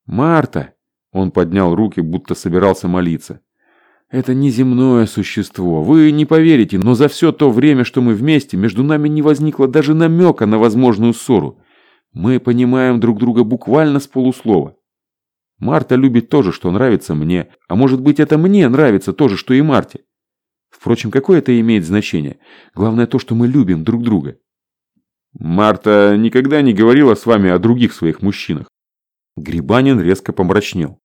[SPEAKER 2] Марта, он поднял руки, будто собирался молиться. Это неземное существо. Вы не поверите, но за все то время, что мы вместе, между нами не возникло даже намека на возможную ссору. Мы понимаем друг друга буквально с полуслова. Марта любит то же, что нравится мне, а может быть это мне нравится то же, что и Марте. Впрочем, какое это имеет значение? Главное то, что мы любим друг друга. Марта никогда не говорила с вами о других своих мужчинах. Грибанин резко помрачнел.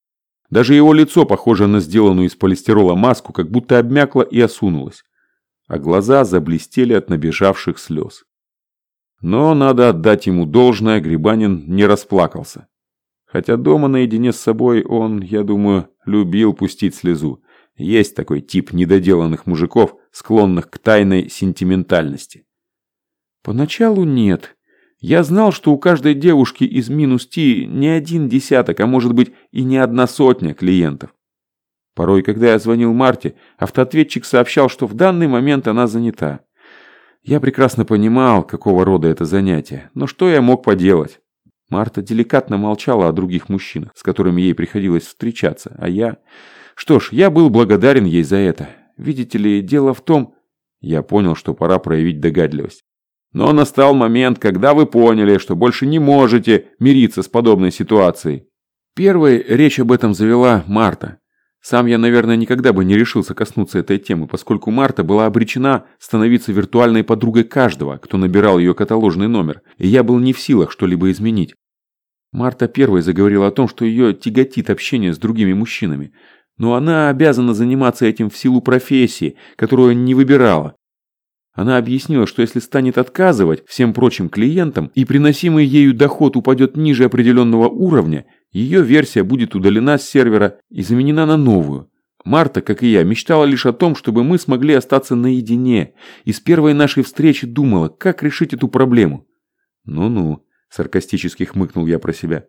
[SPEAKER 2] Даже его лицо, похоже на сделанную из полистирола маску, как будто обмякло и осунулось. А глаза заблестели от набежавших слез. Но надо отдать ему должное, Грибанин не расплакался. Хотя дома наедине с собой он, я думаю, любил пустить слезу.
[SPEAKER 1] Есть такой тип недоделанных мужиков, склонных к тайной сентиментальности.
[SPEAKER 2] Поначалу нет. Я знал, что у каждой девушки из минус Ти не один десяток, а может быть и не одна сотня клиентов. Порой, когда я звонил Марте, автоответчик сообщал, что в данный момент она занята. Я прекрасно понимал, какого рода это занятие, но что я мог поделать? Марта деликатно молчала о других мужчинах, с которыми ей приходилось встречаться, а я... Что ж, я был благодарен ей за это. Видите ли, дело в том... Я понял, что пора проявить догадливость. Но настал момент, когда вы поняли, что больше не можете мириться с подобной ситуацией. Первой речь об этом завела Марта. Сам я, наверное, никогда бы не решился коснуться этой темы, поскольку Марта была обречена становиться виртуальной подругой каждого, кто набирал ее каталожный номер, и я был не в силах что-либо изменить. Марта первой заговорила о том, что ее тяготит общение с другими мужчинами, но она обязана заниматься этим в силу профессии, которую не выбирала. Она объяснила, что если станет отказывать всем прочим клиентам и приносимый ею доход упадет ниже определенного уровня, ее версия будет удалена с сервера и заменена на новую. Марта, как и я, мечтала лишь о том, чтобы мы смогли остаться наедине, и с первой нашей встречи думала, как решить эту проблему. «Ну-ну», – саркастически хмыкнул я про себя.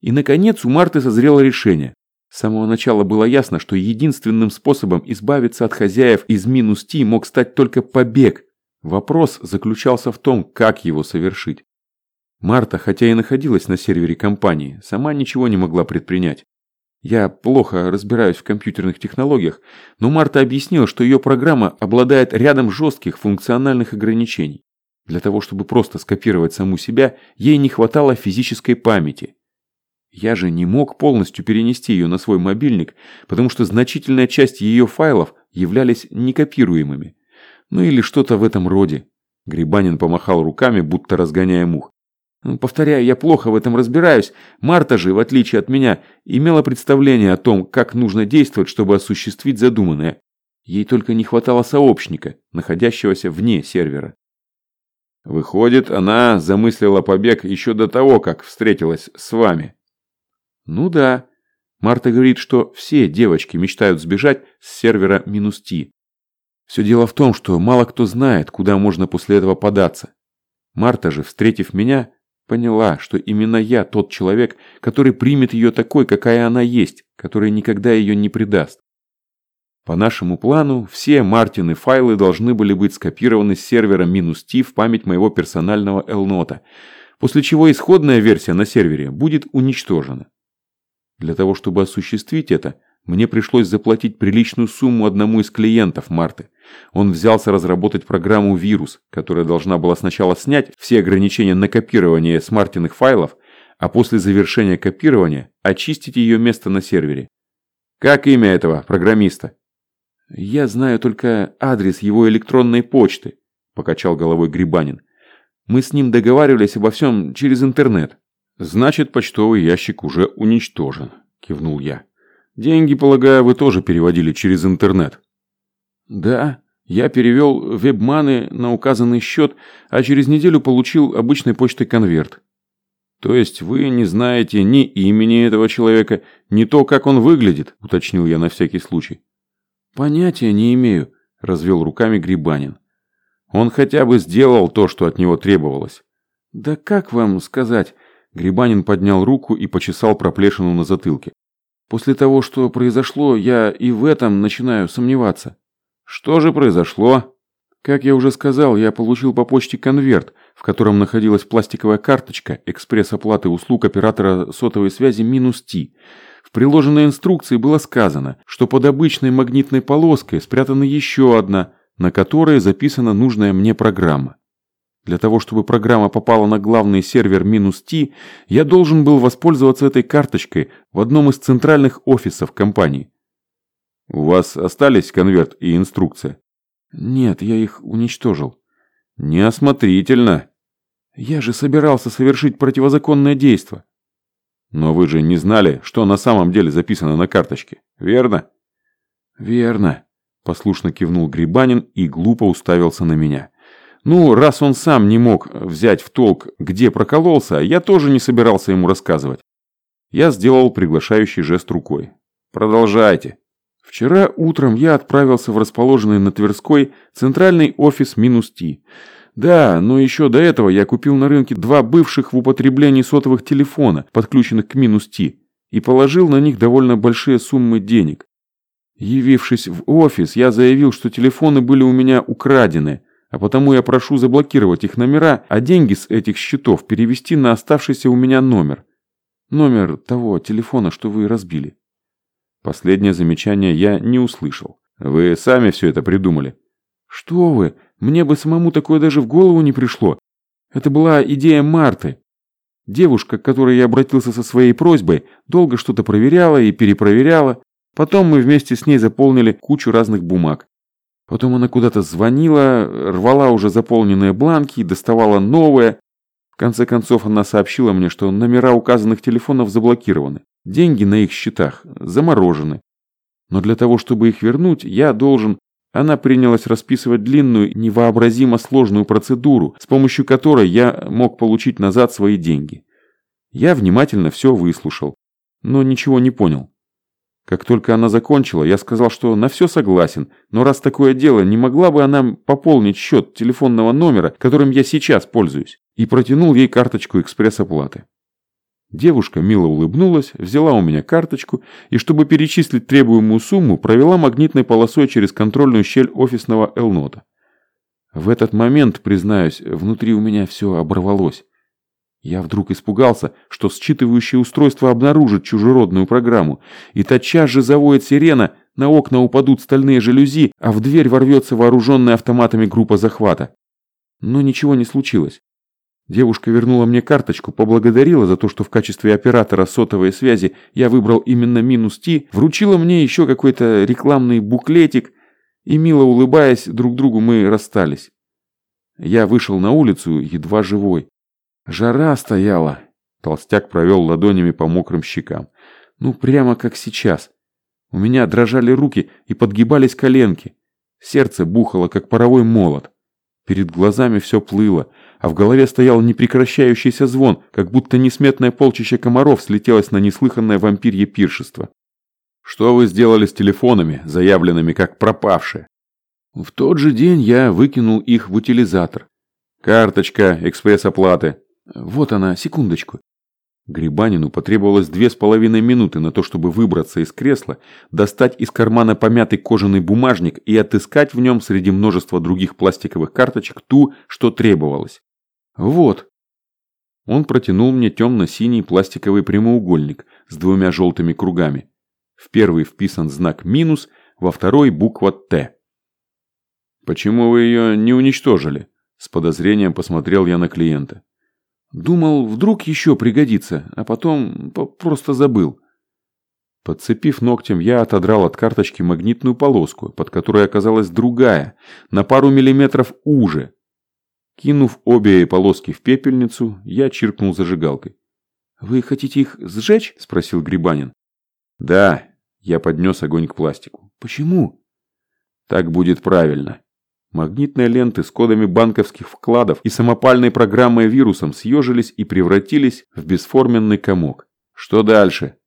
[SPEAKER 2] И, наконец, у Марты созрело решение. С самого начала было ясно, что единственным способом избавиться от хозяев из минус Ти мог стать только побег. Вопрос заключался в том, как его совершить. Марта, хотя и находилась на сервере компании, сама ничего не могла предпринять. Я плохо разбираюсь в компьютерных технологиях, но Марта объяснила, что ее программа обладает рядом жестких функциональных ограничений. Для того, чтобы просто скопировать саму себя, ей не хватало физической памяти. Я же не мог полностью перенести ее на свой мобильник, потому что значительная часть ее файлов являлись некопируемыми. Ну или что-то в этом роде. Грибанин помахал руками, будто разгоняя мух. «Ну, повторяю, я плохо в этом разбираюсь. Марта же, в отличие от меня, имела представление о том, как нужно действовать, чтобы осуществить задуманное. Ей только не хватало сообщника, находящегося вне сервера. Выходит, она замыслила побег еще до того, как встретилась с вами. Ну да. Марта говорит, что все девочки мечтают сбежать с сервера минус Ти. Все дело в том, что мало кто знает, куда можно после этого податься. Марта же, встретив меня, поняла, что именно я тот человек, который примет ее такой, какая она есть, который никогда ее не предаст. По нашему плану, все Мартины файлы должны были быть скопированы с сервера минус T в память моего персонального Элнота, после чего исходная версия на сервере будет уничтожена. Для того, чтобы осуществить это, мне пришлось заплатить приличную сумму одному из клиентов Марты. Он взялся разработать программу «Вирус», которая должна была сначала снять все ограничения на копирование смартиных файлов, а после завершения копирования очистить ее место на сервере. Как имя этого программиста? Я знаю только адрес его электронной почты, покачал головой Грибанин. Мы с ним договаривались обо всем через интернет. «Значит, почтовый ящик уже уничтожен», – кивнул я. «Деньги, полагаю, вы тоже переводили через интернет?» «Да, я перевел вебманы на указанный счет, а через неделю получил обычной почтой конверт». «То есть вы не знаете ни имени этого человека, ни то, как он выглядит», – уточнил я на всякий случай. «Понятия не имею», – развел руками Грибанин. «Он хотя бы сделал то, что от него требовалось». «Да как вам сказать?» Грибанин поднял руку и почесал проплешину на затылке. «После того, что произошло, я и в этом начинаю сомневаться». «Что же произошло?» «Как я уже сказал, я получил по почте конверт, в котором находилась пластиковая карточка экспресс-оплаты услуг оператора сотовой связи минус Ти. В приложенной инструкции было сказано, что под обычной магнитной полоской спрятана еще одна, на которой записана нужная мне программа. Для того, чтобы программа попала на главный сервер минус T, я должен был воспользоваться этой карточкой в одном из центральных офисов компании. У вас остались конверт и инструкция? Нет, я их уничтожил. Неосмотрительно. Я же собирался совершить противозаконное действие. Но вы же не знали, что на самом деле записано на карточке, верно? Верно. Послушно кивнул Грибанин и глупо уставился на меня. Ну, раз он сам не мог взять в толк, где прокололся, я тоже не собирался ему рассказывать. Я сделал приглашающий жест рукой. Продолжайте. Вчера утром я отправился в расположенный на Тверской центральный офис минус Ти. Да, но еще до этого я купил на рынке два бывших в употреблении сотовых телефона, подключенных к минус Ти, и положил на них довольно большие суммы денег. Явившись в офис, я заявил, что телефоны были у меня украдены, а потому я прошу заблокировать их номера, а деньги с этих счетов перевести на оставшийся у меня номер. Номер того телефона, что вы разбили. Последнее замечание я не услышал. Вы сами все это придумали. Что вы, мне бы самому такое даже в голову не пришло. Это была идея Марты. Девушка, к которой я обратился со своей просьбой, долго что-то проверяла и перепроверяла. Потом мы вместе с ней заполнили кучу разных бумаг. Потом она куда-то звонила, рвала уже заполненные бланки и доставала новые. В конце концов она сообщила мне, что номера указанных телефонов заблокированы. Деньги на их счетах заморожены. Но для того, чтобы их вернуть, я должен... Она принялась расписывать длинную, невообразимо сложную процедуру, с помощью которой я мог получить назад свои деньги. Я внимательно все выслушал, но ничего не понял. Как только она закончила, я сказал, что на все согласен, но раз такое дело, не могла бы она пополнить счет телефонного номера, которым я сейчас пользуюсь, и протянул ей карточку экспресс-оплаты. Девушка мило улыбнулась, взяла у меня карточку и, чтобы перечислить требуемую сумму, провела магнитной полосой через контрольную щель офисного Элнота. В этот момент, признаюсь, внутри у меня все оборвалось. Я вдруг испугался, что считывающее устройство обнаружит чужеродную программу, и тотчас же завоет сирена, на окна упадут стальные жалюзи, а в дверь ворвется вооруженная автоматами группа захвата. Но ничего не случилось. Девушка вернула мне карточку, поблагодарила за то, что в качестве оператора сотовой связи я выбрал именно минус Ти, вручила мне еще какой-то рекламный буклетик, и, мило улыбаясь, друг другу мы расстались. Я вышел на улицу, едва живой. Жара стояла. Толстяк провел ладонями по мокрым щекам. Ну, прямо как сейчас. У меня дрожали руки и подгибались коленки. Сердце бухало, как паровой молот. Перед глазами все плыло, а в голове стоял непрекращающийся звон, как будто несметное полчище комаров слетелось на неслыханное вампирье пиршество. «Что вы сделали с телефонами, заявленными как пропавшие?» В тот же день я выкинул их в утилизатор. «Карточка экспресс-оплаты», вот она, секундочку. Грибанину потребовалось две с половиной минуты на то, чтобы выбраться из кресла, достать из кармана помятый кожаный бумажник и отыскать в нем среди множества других пластиковых карточек ту, что требовалось. Вот. Он протянул мне темно-синий пластиковый прямоугольник с двумя желтыми кругами. В первый вписан знак «минус», во второй буква «Т». «Почему вы ее не уничтожили?» С подозрением посмотрел я на клиента. Думал, вдруг еще пригодится, а потом просто забыл. Подцепив ногтем, я отодрал от карточки магнитную полоску, под которой оказалась другая, на пару миллиметров уже. Кинув обе полоски в пепельницу, я чиркнул зажигалкой. «Вы хотите их сжечь?» – спросил Грибанин. «Да», – я поднес огонь к пластику. «Почему?» «Так будет правильно». Магнитные ленты с кодами банковских вкладов и самопальной программой вирусом съежились и превратились в бесформенный комок. Что дальше?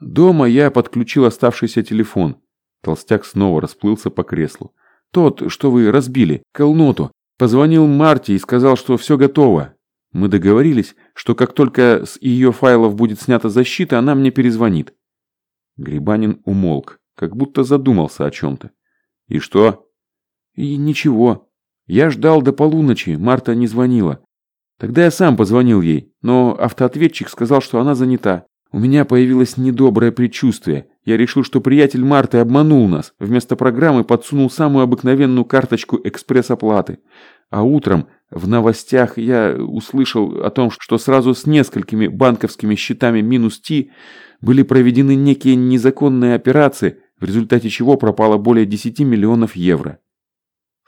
[SPEAKER 2] Дома я подключил оставшийся телефон. Толстяк снова расплылся по креслу. Тот, что вы разбили, к Элноту. Позвонил Марте и сказал, что все готово. Мы договорились, что как только с ее файлов будет снята защита, она мне перезвонит. Грибанин умолк, как будто задумался о чем-то. И что? И ничего. Я ждал до полуночи, Марта не звонила. Тогда я сам позвонил ей, но автоответчик сказал, что она занята. У меня появилось недоброе предчувствие. Я решил, что приятель Марты обманул нас. Вместо программы подсунул самую обыкновенную карточку экспресс-оплаты. А утром в новостях я услышал о том, что сразу с несколькими банковскими счетами минус Ти были проведены некие незаконные операции, в результате чего пропало более 10 миллионов евро.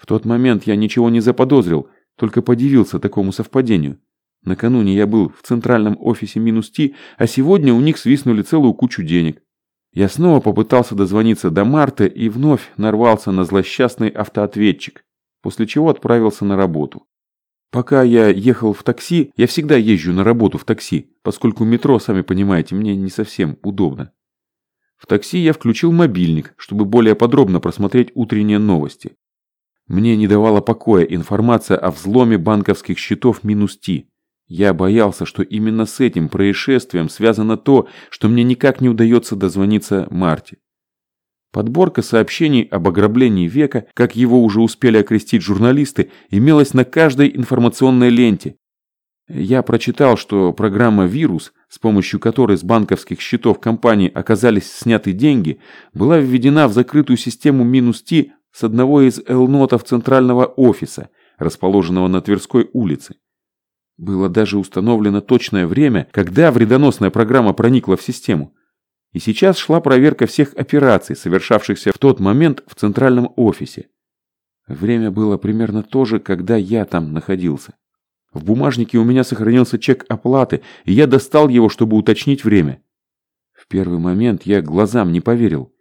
[SPEAKER 2] В тот момент я ничего не заподозрил, только подивился такому совпадению. Накануне я был в центральном офисе минус Ти, а сегодня у них свистнули целую кучу денег. Я снова попытался дозвониться до Марты и вновь нарвался на злосчастный автоответчик, после чего отправился на работу. Пока я ехал в такси, я всегда езжу на работу в такси, поскольку метро, сами понимаете, мне не совсем удобно. В такси я включил мобильник, чтобы более подробно просмотреть утренние новости. Мне не давала покоя информация о взломе банковских счетов минус Ти. Я боялся, что именно с этим происшествием связано то, что мне никак не удается дозвониться Марте. Подборка сообщений об ограблении века, как его уже успели окрестить журналисты, имелась на каждой информационной ленте. Я прочитал, что программа «Вирус», с помощью которой с банковских счетов компании оказались сняты деньги, была введена в закрытую систему минус Ти с одного из элнотов центрального офиса, расположенного на Тверской улице. Было даже установлено точное время, когда вредоносная программа проникла в систему. И сейчас шла проверка всех операций, совершавшихся в тот момент в центральном офисе. Время было примерно то же, когда я там находился. В бумажнике у меня сохранился чек оплаты, и я достал его, чтобы уточнить время. В первый момент я глазам не поверил.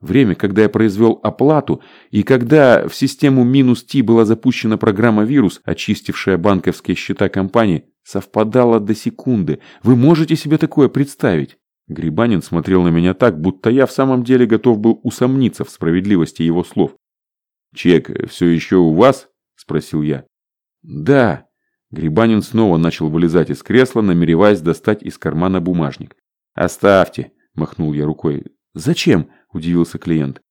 [SPEAKER 2] Время, когда я произвел оплату, и когда в систему минус T была запущена программа «Вирус», очистившая банковские счета компании, совпадало до секунды. Вы можете себе такое представить? Грибанин смотрел на меня так, будто я в самом деле готов был усомниться в справедливости его слов. «Чек все еще у вас?» – спросил я. «Да». Грибанин снова начал вылезать из кресла, намереваясь достать из кармана бумажник. «Оставьте», – махнул я рукой. «Зачем?» – удивился клиент.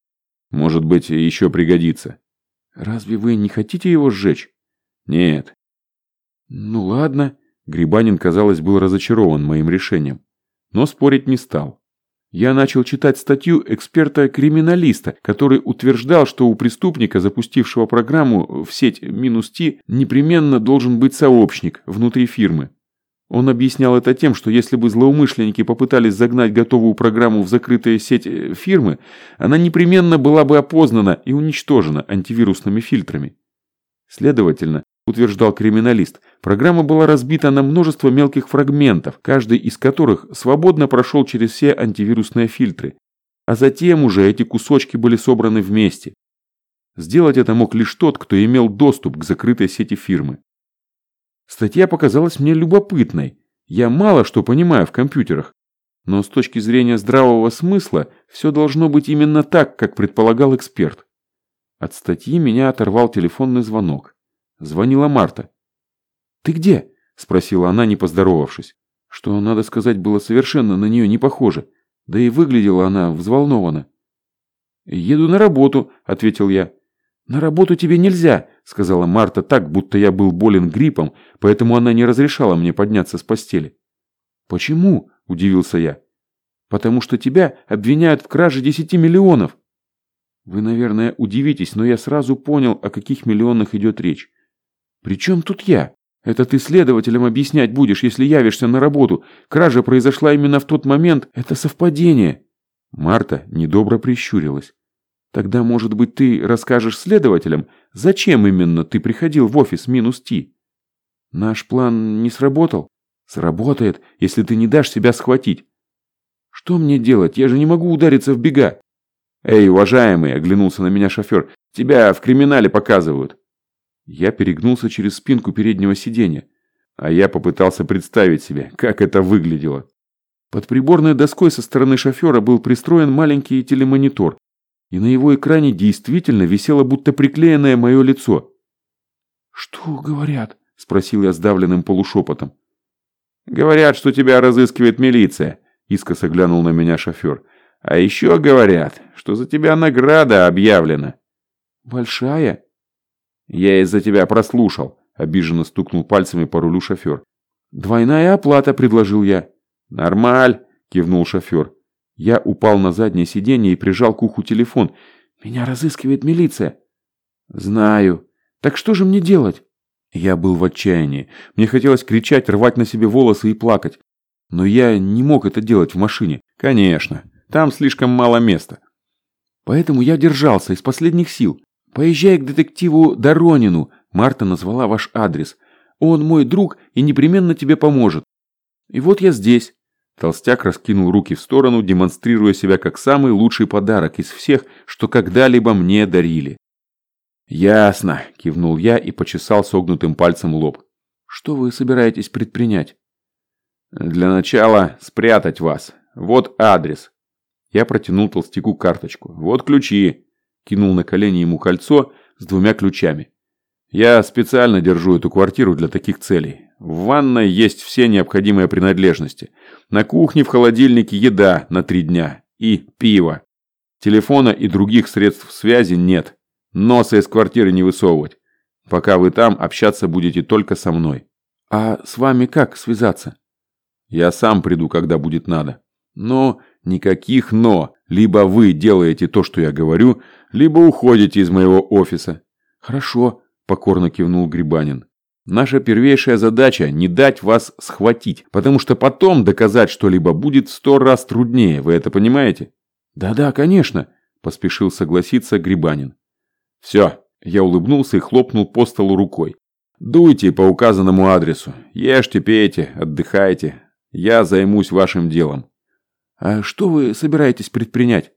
[SPEAKER 2] «Может быть, еще пригодится». «Разве вы не хотите его сжечь?» «Нет». «Ну ладно». Грибанин, казалось, был разочарован моим решением. Но спорить не стал. Я начал читать статью эксперта-криминалиста, который утверждал, что у преступника, запустившего программу в сеть минус Ти, непременно должен быть сообщник внутри фирмы. Он объяснял это тем, что если бы злоумышленники попытались загнать готовую программу в закрытую сеть фирмы, она непременно была бы опознана и уничтожена антивирусными фильтрами. Следовательно, утверждал криминалист, программа была разбита на множество мелких фрагментов, каждый из которых свободно прошел через все антивирусные фильтры. А затем уже эти кусочки были собраны вместе. Сделать это мог лишь тот, кто имел доступ к закрытой сети фирмы. Статья показалась мне любопытной. Я мало что понимаю в компьютерах. Но с точки зрения здравого смысла, все должно быть именно так, как предполагал эксперт. От статьи меня оторвал телефонный звонок. Звонила Марта. «Ты где?» – спросила она, не поздоровавшись. Что, надо сказать, было совершенно на нее не похоже. Да и выглядела она взволнованно. «Еду на работу», – ответил я. «На работу тебе нельзя», – сказала Марта так, будто я был болен гриппом, поэтому она не разрешала мне подняться с постели. «Почему?» – удивился я. «Потому что тебя обвиняют в краже десяти миллионов». Вы, наверное, удивитесь, но я сразу понял, о каких миллионах идет речь. «При чем тут я? Это ты следователям объяснять будешь, если явишься на работу. Кража произошла именно в тот момент. Это совпадение». Марта недобро прищурилась. Тогда, может быть, ты расскажешь следователям, зачем именно ты приходил в офис минус Ти? Наш план не сработал? Сработает, если ты не дашь себя схватить. Что мне делать? Я же не могу удариться в бега. Эй, уважаемый, оглянулся на меня шофер, тебя в криминале показывают. Я перегнулся через спинку переднего сиденья, а я попытался представить себе, как это выглядело. Под приборной доской со стороны шофера был пристроен маленький телемонитор, и на его экране действительно висело будто приклеенное мое лицо. «Что говорят?» – спросил я сдавленным полушепотом. «Говорят, что тебя разыскивает милиция», – искоса глянул на меня шофер. «А еще говорят, что за тебя награда объявлена». «Большая?» «Я из-за тебя прослушал», – обиженно стукнул пальцами по рулю шофер. «Двойная оплата», – предложил я. «Нормаль», – кивнул шофер. Я упал на заднее сиденье и прижал к уху телефон. «Меня разыскивает милиция». «Знаю. Так что же мне делать?» Я был в отчаянии. Мне хотелось кричать, рвать на себе волосы и плакать. Но я не мог это делать в машине. Конечно, там слишком мало места. Поэтому я держался из последних сил. «Поезжай к детективу Доронину», Марта назвала ваш адрес. «Он мой друг и непременно тебе поможет». И вот я здесь. Толстяк раскинул руки в сторону, демонстрируя себя как самый лучший подарок из всех, что когда-либо мне дарили. «Ясно», – кивнул я и почесал согнутым пальцем лоб. «Что вы собираетесь предпринять?» «Для начала спрятать вас. Вот адрес».
[SPEAKER 1] Я протянул толстяку карточку. «Вот ключи!» Кинул на колени ему кольцо с двумя ключами. «Я специально держу эту квартиру для таких целей. В ванной есть все необходимые принадлежности. На кухне в холодильнике еда на три дня. И пиво. Телефона и других средств связи нет. Носа из квартиры не высовывать. Пока вы там, общаться будете только со мной.
[SPEAKER 2] А с вами как связаться?
[SPEAKER 1] Я сам приду, когда будет надо. Но никаких «но». Либо вы делаете то, что я говорю, либо уходите из моего офиса.
[SPEAKER 2] Хорошо, покорно кивнул Грибанин. Наша первейшая задача – не дать вас схватить, потому что потом доказать что-либо будет сто раз труднее, вы это понимаете?
[SPEAKER 1] Да-да, конечно, поспешил согласиться Грибанин. Все, я улыбнулся и хлопнул по столу рукой. Дуйте по указанному адресу, ешьте, пейте, отдыхайте. Я займусь вашим делом.
[SPEAKER 2] А что вы собираетесь предпринять?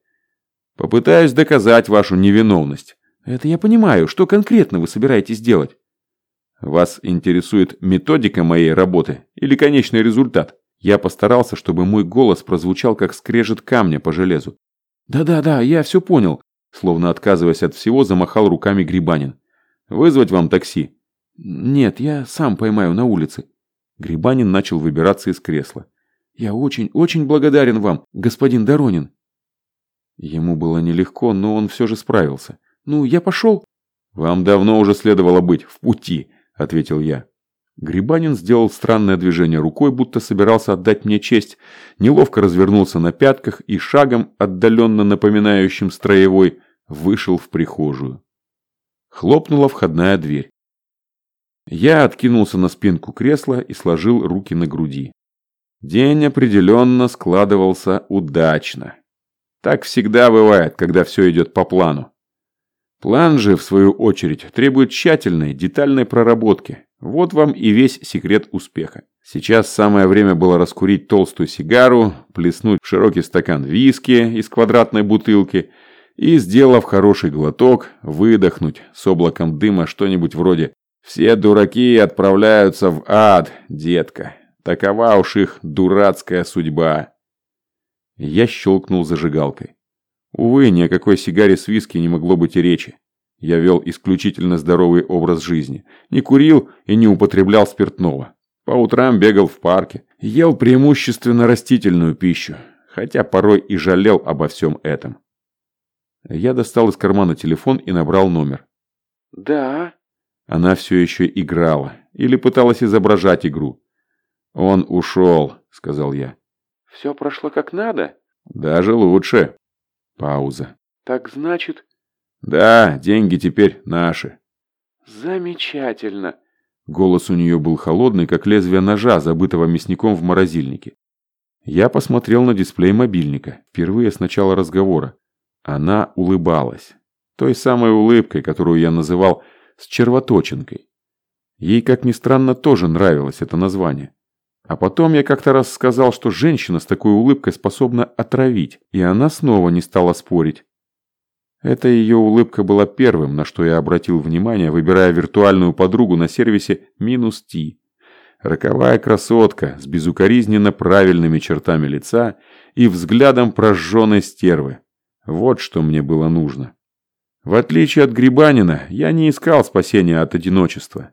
[SPEAKER 1] Попытаюсь доказать вашу невиновность.
[SPEAKER 2] Это я понимаю. Что конкретно вы собираетесь делать?
[SPEAKER 1] Вас интересует методика моей работы или конечный результат? Я постарался, чтобы мой голос прозвучал как скрежет камня по железу.
[SPEAKER 2] Да-да-да, я все понял. Словно отказываясь от всего, замахал руками Грибанин.
[SPEAKER 1] Вызвать вам такси?
[SPEAKER 2] Нет, я сам поймаю на улице.
[SPEAKER 1] Грибанин начал выбираться из кресла.
[SPEAKER 2] Я очень, очень благодарен вам, господин Доронин.
[SPEAKER 1] Ему было нелегко, но он все же справился.
[SPEAKER 2] Ну, я пошел.
[SPEAKER 1] Вам давно уже следовало быть в пути, ответил я. Грибанин сделал странное движение рукой, будто собирался отдать мне честь, неловко развернулся на пятках и шагом, отдаленно напоминающим строевой, вышел в прихожую. Хлопнула входная дверь. Я откинулся на спинку кресла и сложил руки на груди. День определенно складывался удачно. Так всегда бывает, когда все идет по плану. План же, в свою очередь, требует тщательной, детальной проработки. Вот вам и весь секрет успеха. Сейчас самое время было раскурить толстую сигару, плеснуть в широкий стакан виски из квадратной бутылки и, сделав хороший глоток, выдохнуть с облаком дыма что-нибудь вроде «Все дураки отправляются в ад, детка. Такова уж их дурацкая судьба». Я щелкнул зажигалкой. Увы, ни о какой сигаре с виски не могло быть и речи. Я вел исключительно здоровый образ жизни. Не курил и не употреблял спиртного. По утрам бегал в парке. Ел преимущественно растительную пищу. Хотя порой и жалел обо всем этом. Я достал из кармана телефон и набрал номер.
[SPEAKER 2] «Да?»
[SPEAKER 1] Она все еще играла. Или пыталась изображать игру. «Он ушел», — сказал я.
[SPEAKER 2] «Все прошло как надо?»
[SPEAKER 1] «Даже лучше». Пауза.
[SPEAKER 2] «Так значит...»
[SPEAKER 1] «Да, деньги теперь наши».
[SPEAKER 2] «Замечательно».
[SPEAKER 1] Голос у нее был холодный, как лезвие ножа, забытого мясником в морозильнике. Я посмотрел на дисплей мобильника, впервые с начала разговора. Она улыбалась. Той самой улыбкой, которую я называл «с червоточинкой». Ей, как ни странно, тоже нравилось это название. А потом я как-то раз сказал, что женщина с такой улыбкой способна отравить, и она снова не стала спорить. Эта ее улыбка была первым, на что я обратил внимание, выбирая виртуальную подругу на сервисе «Минус Ти». Роковая красотка с безукоризненно правильными чертами лица и взглядом прожженной стервы. Вот что мне было нужно. В отличие от Грибанина, я не искал спасения от одиночества.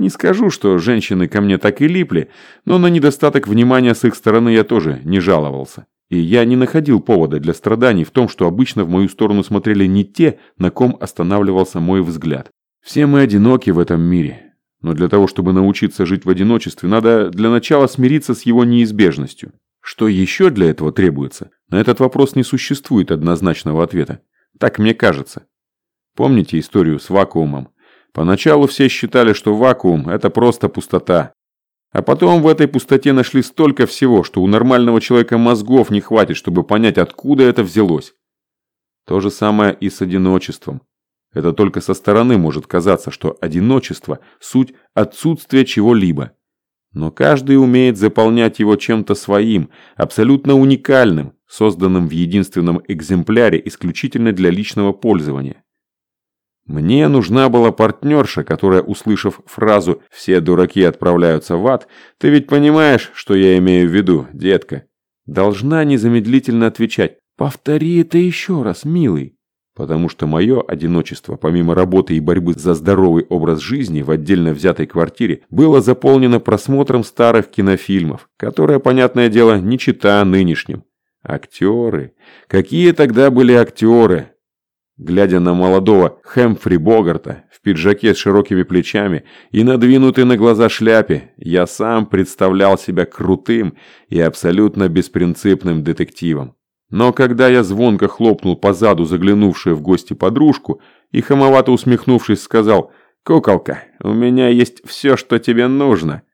[SPEAKER 1] Не скажу, что женщины ко мне так и липли, но на недостаток внимания с их стороны я тоже не жаловался. И я не находил повода для страданий в том, что обычно в мою сторону смотрели не те, на ком останавливался мой взгляд. Все мы одиноки в этом мире. Но для того, чтобы научиться жить в одиночестве, надо для начала смириться с его неизбежностью. Что еще для этого требуется? На этот вопрос не существует однозначного ответа. Так мне кажется. Помните историю с вакуумом? Поначалу все считали, что вакуум – это просто пустота. А потом в этой пустоте нашли столько всего, что у нормального человека мозгов не хватит, чтобы понять, откуда это взялось. То же самое и с одиночеством. Это только со стороны может казаться, что одиночество – суть отсутствия чего-либо. Но каждый умеет заполнять его чем-то своим, абсолютно уникальным, созданным в единственном экземпляре исключительно для личного пользования. Мне нужна была партнерша, которая, услышав фразу «все дураки отправляются в ад», «ты ведь понимаешь, что я имею в виду, детка?» Должна незамедлительно отвечать
[SPEAKER 2] Повтори это еще раз, милый. Потому что мое одиночество, помимо работы и борьбы за здоровый образ жизни в отдельно взятой квартире, было заполнено просмотром старых кинофильмов, которые, понятное дело, не чита нынешним. Актеры. Какие тогда были актеры? Глядя на молодого Хэмфри Богарта в пиджаке с широкими плечами и надвинутой на глаза шляпе, я сам представлял себя крутым и абсолютно беспринципным детективом. Но когда я звонко хлопнул по заду заглянувшую в гости подружку и хамовато усмехнувшись сказал «Куколка, у меня есть все, что тебе нужно»,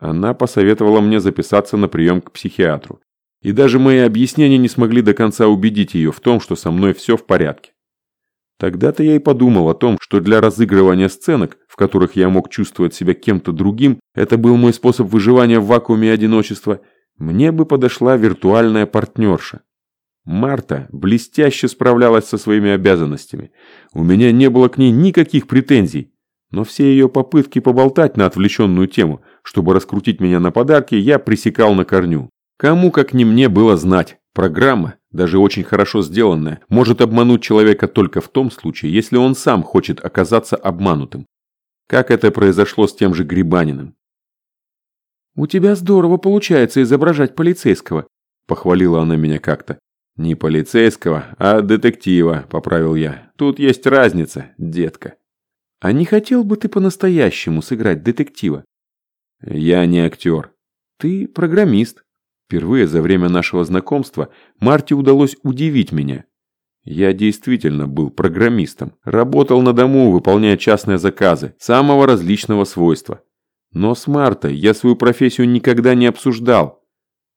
[SPEAKER 2] она посоветовала мне записаться на прием к психиатру. И даже мои объяснения не смогли до конца убедить ее в том, что со мной все в порядке. Тогда-то я и подумал о том, что для разыгрывания сценок, в которых я мог чувствовать себя кем-то другим, это был мой способ выживания в вакууме одиночества, мне бы подошла виртуальная партнерша. Марта блестяще справлялась со своими обязанностями. У меня не было к ней никаких претензий. Но все ее попытки поболтать на отвлеченную тему, чтобы раскрутить меня на подарки, я пресекал на корню. Кому как не мне было знать. Программа, даже очень хорошо сделанная, может обмануть человека только в том случае, если он сам хочет оказаться обманутым. Как это произошло с тем же Грибаниным.
[SPEAKER 3] «У тебя здорово получается изображать полицейского», – похвалила она меня как-то.
[SPEAKER 1] «Не полицейского, а детектива», – поправил я. «Тут есть разница, детка».
[SPEAKER 3] «А не хотел бы ты по-настоящему сыграть детектива?»
[SPEAKER 1] «Я не актер».
[SPEAKER 3] «Ты программист».
[SPEAKER 1] Впервые за время нашего знакомства Марте удалось удивить меня. Я действительно был программистом, работал на дому, выполняя частные заказы, самого различного свойства. Но с Мартой я свою профессию никогда не обсуждал.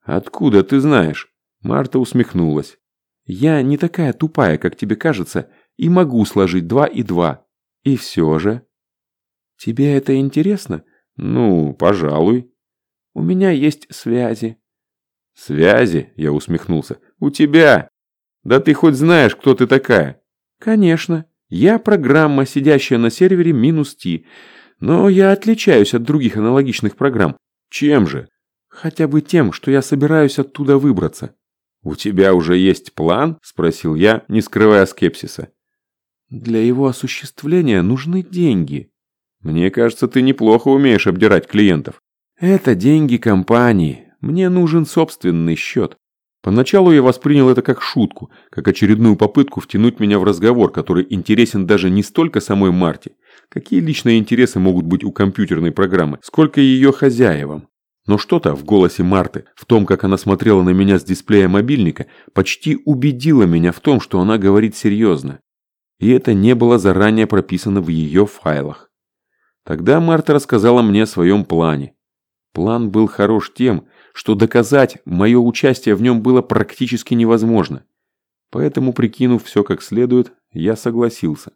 [SPEAKER 1] «Откуда ты знаешь?» Марта усмехнулась.
[SPEAKER 3] «Я не такая тупая, как тебе кажется, и могу сложить два и два. И все же...» «Тебе это интересно?»
[SPEAKER 1] «Ну, пожалуй».
[SPEAKER 3] «У меня есть связи».
[SPEAKER 1] «Связи?» – я усмехнулся. «У тебя? Да ты хоть знаешь, кто ты такая?»
[SPEAKER 3] «Конечно. Я программа, сидящая на сервере минус T. Но я отличаюсь от других аналогичных программ.
[SPEAKER 1] Чем же?»
[SPEAKER 3] «Хотя бы тем, что я собираюсь оттуда выбраться».
[SPEAKER 1] «У тебя уже есть план?» – спросил я, не скрывая скепсиса.
[SPEAKER 3] «Для его осуществления нужны деньги».
[SPEAKER 1] «Мне кажется, ты неплохо умеешь обдирать клиентов».
[SPEAKER 3] «Это деньги компании. Мне нужен собственный счет».
[SPEAKER 1] Поначалу я воспринял это как шутку, как очередную попытку втянуть меня в разговор, который интересен даже не столько самой Марте, какие личные интересы могут быть у компьютерной программы, сколько ее хозяевам. Но что-то в голосе Марты, в том, как она смотрела на меня с дисплея мобильника, почти убедило меня в том, что она говорит серьезно. И это не было заранее прописано в ее файлах. Тогда Марта рассказала мне о своем плане. План был хорош тем, что доказать мое участие в нем было практически невозможно. Поэтому, прикинув все как следует, я согласился.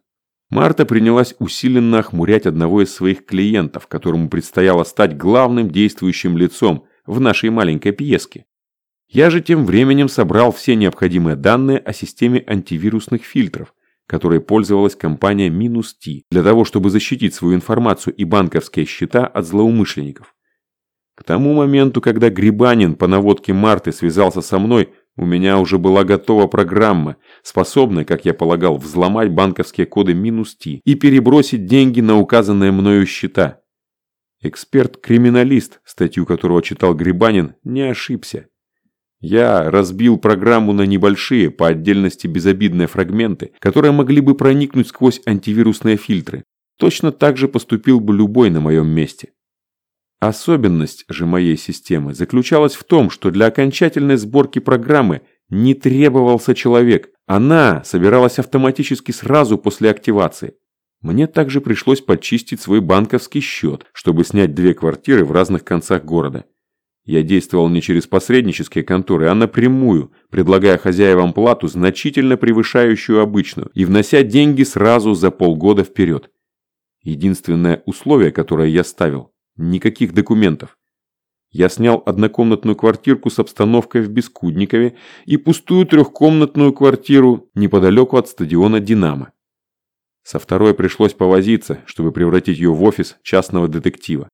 [SPEAKER 1] Марта принялась усиленно охмурять одного из своих клиентов, которому предстояло стать главным действующим лицом в нашей маленькой пьеске. Я же тем временем собрал все необходимые данные о системе антивирусных фильтров, которой пользовалась компания Минус T, для того, чтобы защитить свою информацию и банковские счета от злоумышленников. К тому моменту, когда Грибанин по наводке Марты связался со мной, у меня уже была готова программа, способная, как я полагал, взломать банковские коды минус Т и перебросить деньги на указанные мною счета. Эксперт-криминалист, статью которого читал Грибанин, не ошибся. Я разбил программу на небольшие, по отдельности безобидные фрагменты, которые могли бы проникнуть сквозь антивирусные фильтры. Точно так же поступил бы любой на моем месте. Особенность же моей системы заключалась в том, что для окончательной сборки программы не требовался человек. Она собиралась автоматически сразу после активации. Мне также пришлось подчистить свой банковский счет, чтобы снять две квартиры в разных концах города. Я действовал не через посреднические конторы, а напрямую, предлагая хозяевам плату, значительно превышающую обычную, и внося деньги сразу за полгода вперед. Единственное условие, которое я ставил – Никаких документов. Я снял однокомнатную квартирку с обстановкой в Бескудникове и пустую трехкомнатную квартиру неподалеку от стадиона «Динамо». Со второй пришлось повозиться, чтобы превратить ее в офис частного детектива.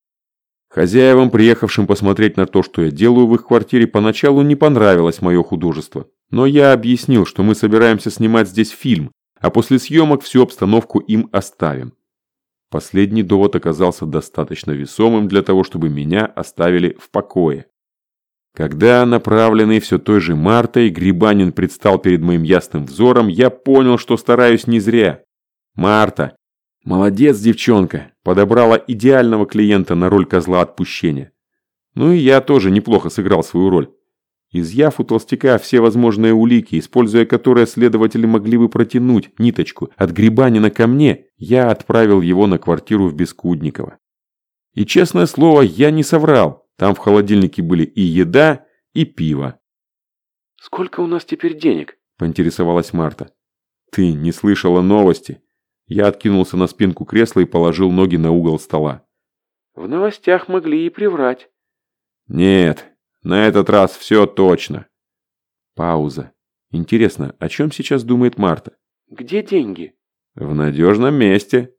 [SPEAKER 1] Хозяевам, приехавшим посмотреть на то, что я делаю в их квартире, поначалу не понравилось мое художество.
[SPEAKER 2] Но я объяснил, что мы собираемся снимать здесь фильм, а после съемок всю обстановку им оставим. Последний довод оказался достаточно весомым для того, чтобы меня оставили в покое. Когда, направленный все той же Мартой, Грибанин предстал перед моим ясным взором, я понял, что стараюсь не зря. Марта, молодец девчонка, подобрала идеального клиента на роль козла отпущения. Ну и я тоже неплохо сыграл свою роль. Изъяв у толстяка все возможные улики, используя которые следователи могли бы протянуть ниточку от Грибанина ко мне, я отправил его на квартиру в Бескудниково. И честное слово, я не соврал. Там в холодильнике были и еда, и пиво.
[SPEAKER 3] «Сколько у нас теперь денег?»
[SPEAKER 2] – поинтересовалась Марта. «Ты не слышала новости?» Я откинулся на спинку кресла и положил ноги на угол стола.
[SPEAKER 3] «В новостях могли и приврать».
[SPEAKER 2] «Нет, на этот раз все точно». Пауза. Интересно, о чем сейчас думает Марта?
[SPEAKER 3] «Где деньги?»
[SPEAKER 2] «В надежном месте».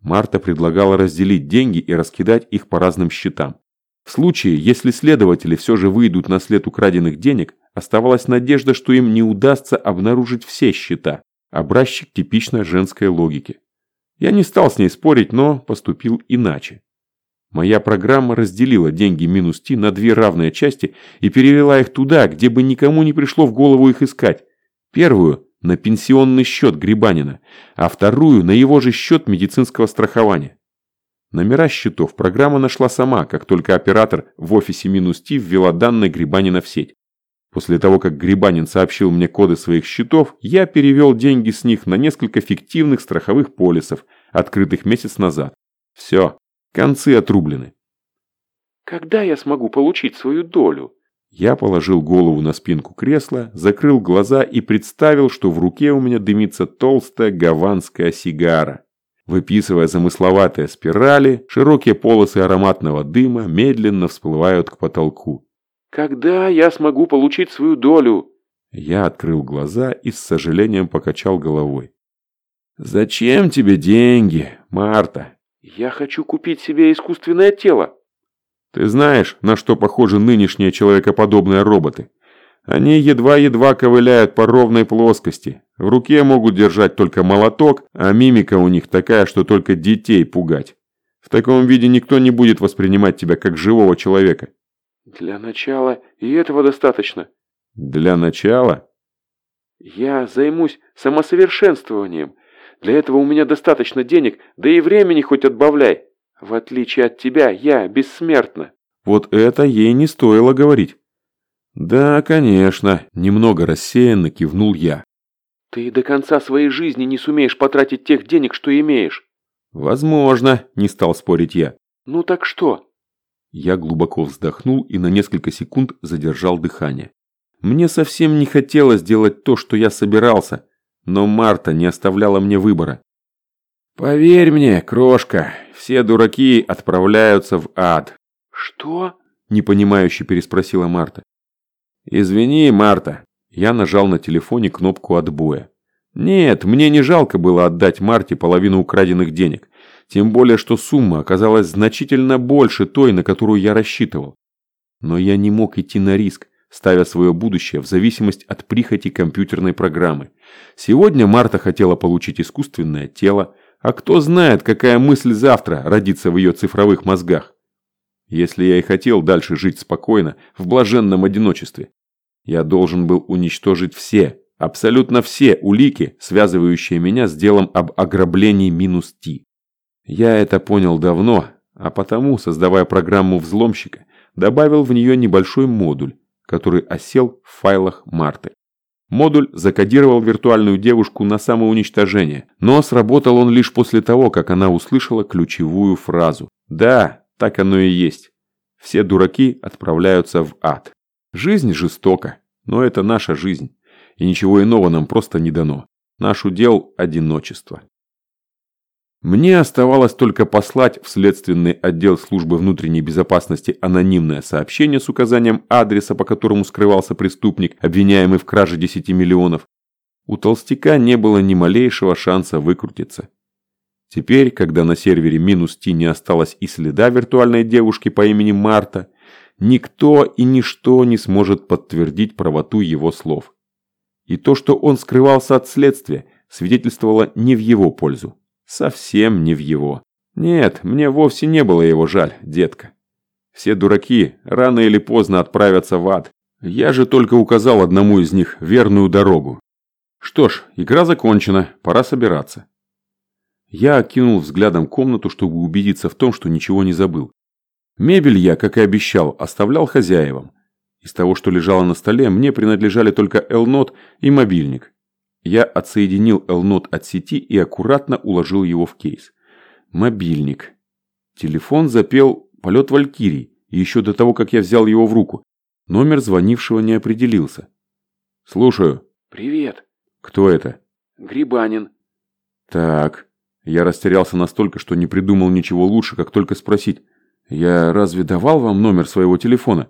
[SPEAKER 2] Марта предлагала разделить деньги и раскидать их по разным счетам. В случае, если следователи все же выйдут на след украденных денег, оставалась надежда, что им не удастся обнаружить все счета. Образчик типичной женской логики. Я не стал с ней спорить, но поступил иначе. Моя программа разделила деньги минус Ти на две равные части и перевела их туда, где бы никому не пришло в голову их искать. Первую – на пенсионный счет Грибанина, а вторую – на его же счет медицинского страхования. Номера счетов программа нашла сама, как только оператор в офисе минус Ти ввела данные Грибанина в сеть. После того, как Грибанин сообщил мне коды своих счетов, я перевел деньги с них на несколько фиктивных страховых полисов, открытых месяц назад. Все, концы отрублены.
[SPEAKER 3] «Когда я смогу получить свою долю?»
[SPEAKER 2] Я положил голову на спинку кресла, закрыл глаза и представил, что в руке у меня дымится толстая гаванская сигара. Выписывая замысловатые спирали, широкие полосы ароматного дыма медленно всплывают к потолку.
[SPEAKER 3] «Когда я смогу получить свою долю?»
[SPEAKER 2] Я открыл глаза и с сожалением покачал головой. «Зачем тебе деньги, Марта?»
[SPEAKER 3] «Я хочу купить себе искусственное тело».
[SPEAKER 2] «Ты знаешь, на что похожи нынешние человекоподобные роботы? Они едва-едва ковыляют по ровной плоскости. В руке могут держать только молоток, а мимика у них такая, что только детей пугать. В таком виде никто не будет воспринимать тебя как живого человека.
[SPEAKER 3] Для начала и этого достаточно.
[SPEAKER 2] Для начала?
[SPEAKER 3] Я займусь самосовершенствованием. Для этого у меня достаточно денег, да и времени хоть отбавляй. В отличие от тебя, я бессмертна.
[SPEAKER 2] Вот это ей не стоило говорить. «Да, конечно», – немного рассеянно кивнул я.
[SPEAKER 3] «Ты до конца своей жизни не сумеешь потратить тех денег, что имеешь».
[SPEAKER 2] «Возможно», – не стал спорить я.
[SPEAKER 3] «Ну так что?»
[SPEAKER 2] Я глубоко вздохнул и на несколько секунд задержал дыхание. Мне совсем не хотелось делать то, что я собирался, но Марта не оставляла мне выбора. «Поверь мне, крошка, все дураки отправляются в ад».
[SPEAKER 3] «Что?»
[SPEAKER 2] – непонимающе переспросила Марта. «Извини, Марта». Я нажал на телефоне кнопку отбоя. Нет, мне не жалко было отдать Марте половину украденных денег. Тем более, что сумма оказалась значительно больше той, на которую я рассчитывал. Но я не мог идти на риск, ставя свое будущее в зависимость от прихоти компьютерной программы. Сегодня Марта хотела получить искусственное тело, а кто знает, какая мысль завтра родится в ее цифровых мозгах. Если я и хотел дальше жить спокойно, в блаженном одиночестве, я должен был уничтожить все, абсолютно все улики, связывающие меня с делом об ограблении минус Ти. Я это понял давно, а потому, создавая программу взломщика, добавил в нее небольшой модуль, который осел в файлах Марты. Модуль закодировал виртуальную девушку на самоуничтожение, но сработал он лишь после того, как она услышала ключевую фразу. Да, так оно и есть. Все дураки отправляются в ад. Жизнь жестока, но это наша жизнь, и ничего иного нам просто не дано. Наш удел – одиночество. Мне оставалось только послать в следственный отдел службы внутренней безопасности анонимное сообщение с указанием адреса, по которому скрывался преступник, обвиняемый в краже 10 миллионов. У толстяка не было ни малейшего шанса выкрутиться. Теперь, когда на сервере минус Ти не осталось и следа виртуальной девушки по имени Марта, Никто и ничто не сможет подтвердить правоту его слов. И то, что он скрывался от следствия, свидетельствовало не в его пользу. Совсем не в его. Нет, мне вовсе не было его жаль, детка. Все дураки рано или поздно отправятся в ад. Я же только указал одному из них верную дорогу. Что ж, игра закончена, пора собираться. Я окинул взглядом комнату, чтобы убедиться в том, что ничего не забыл. Мебель я, как и обещал, оставлял хозяевам. Из того, что лежало на столе, мне принадлежали только Элнот и мобильник. Я отсоединил Элнот от сети и аккуратно уложил его в кейс. Мобильник. Телефон запел «Полет Валькирий», еще до того, как я взял его в руку. Номер звонившего не определился. «Слушаю».
[SPEAKER 3] «Привет».
[SPEAKER 2] «Кто это?»
[SPEAKER 3] «Грибанин».
[SPEAKER 2] «Так». Я растерялся настолько, что не придумал ничего лучше, как только спросить. «Я разве давал вам номер своего телефона?»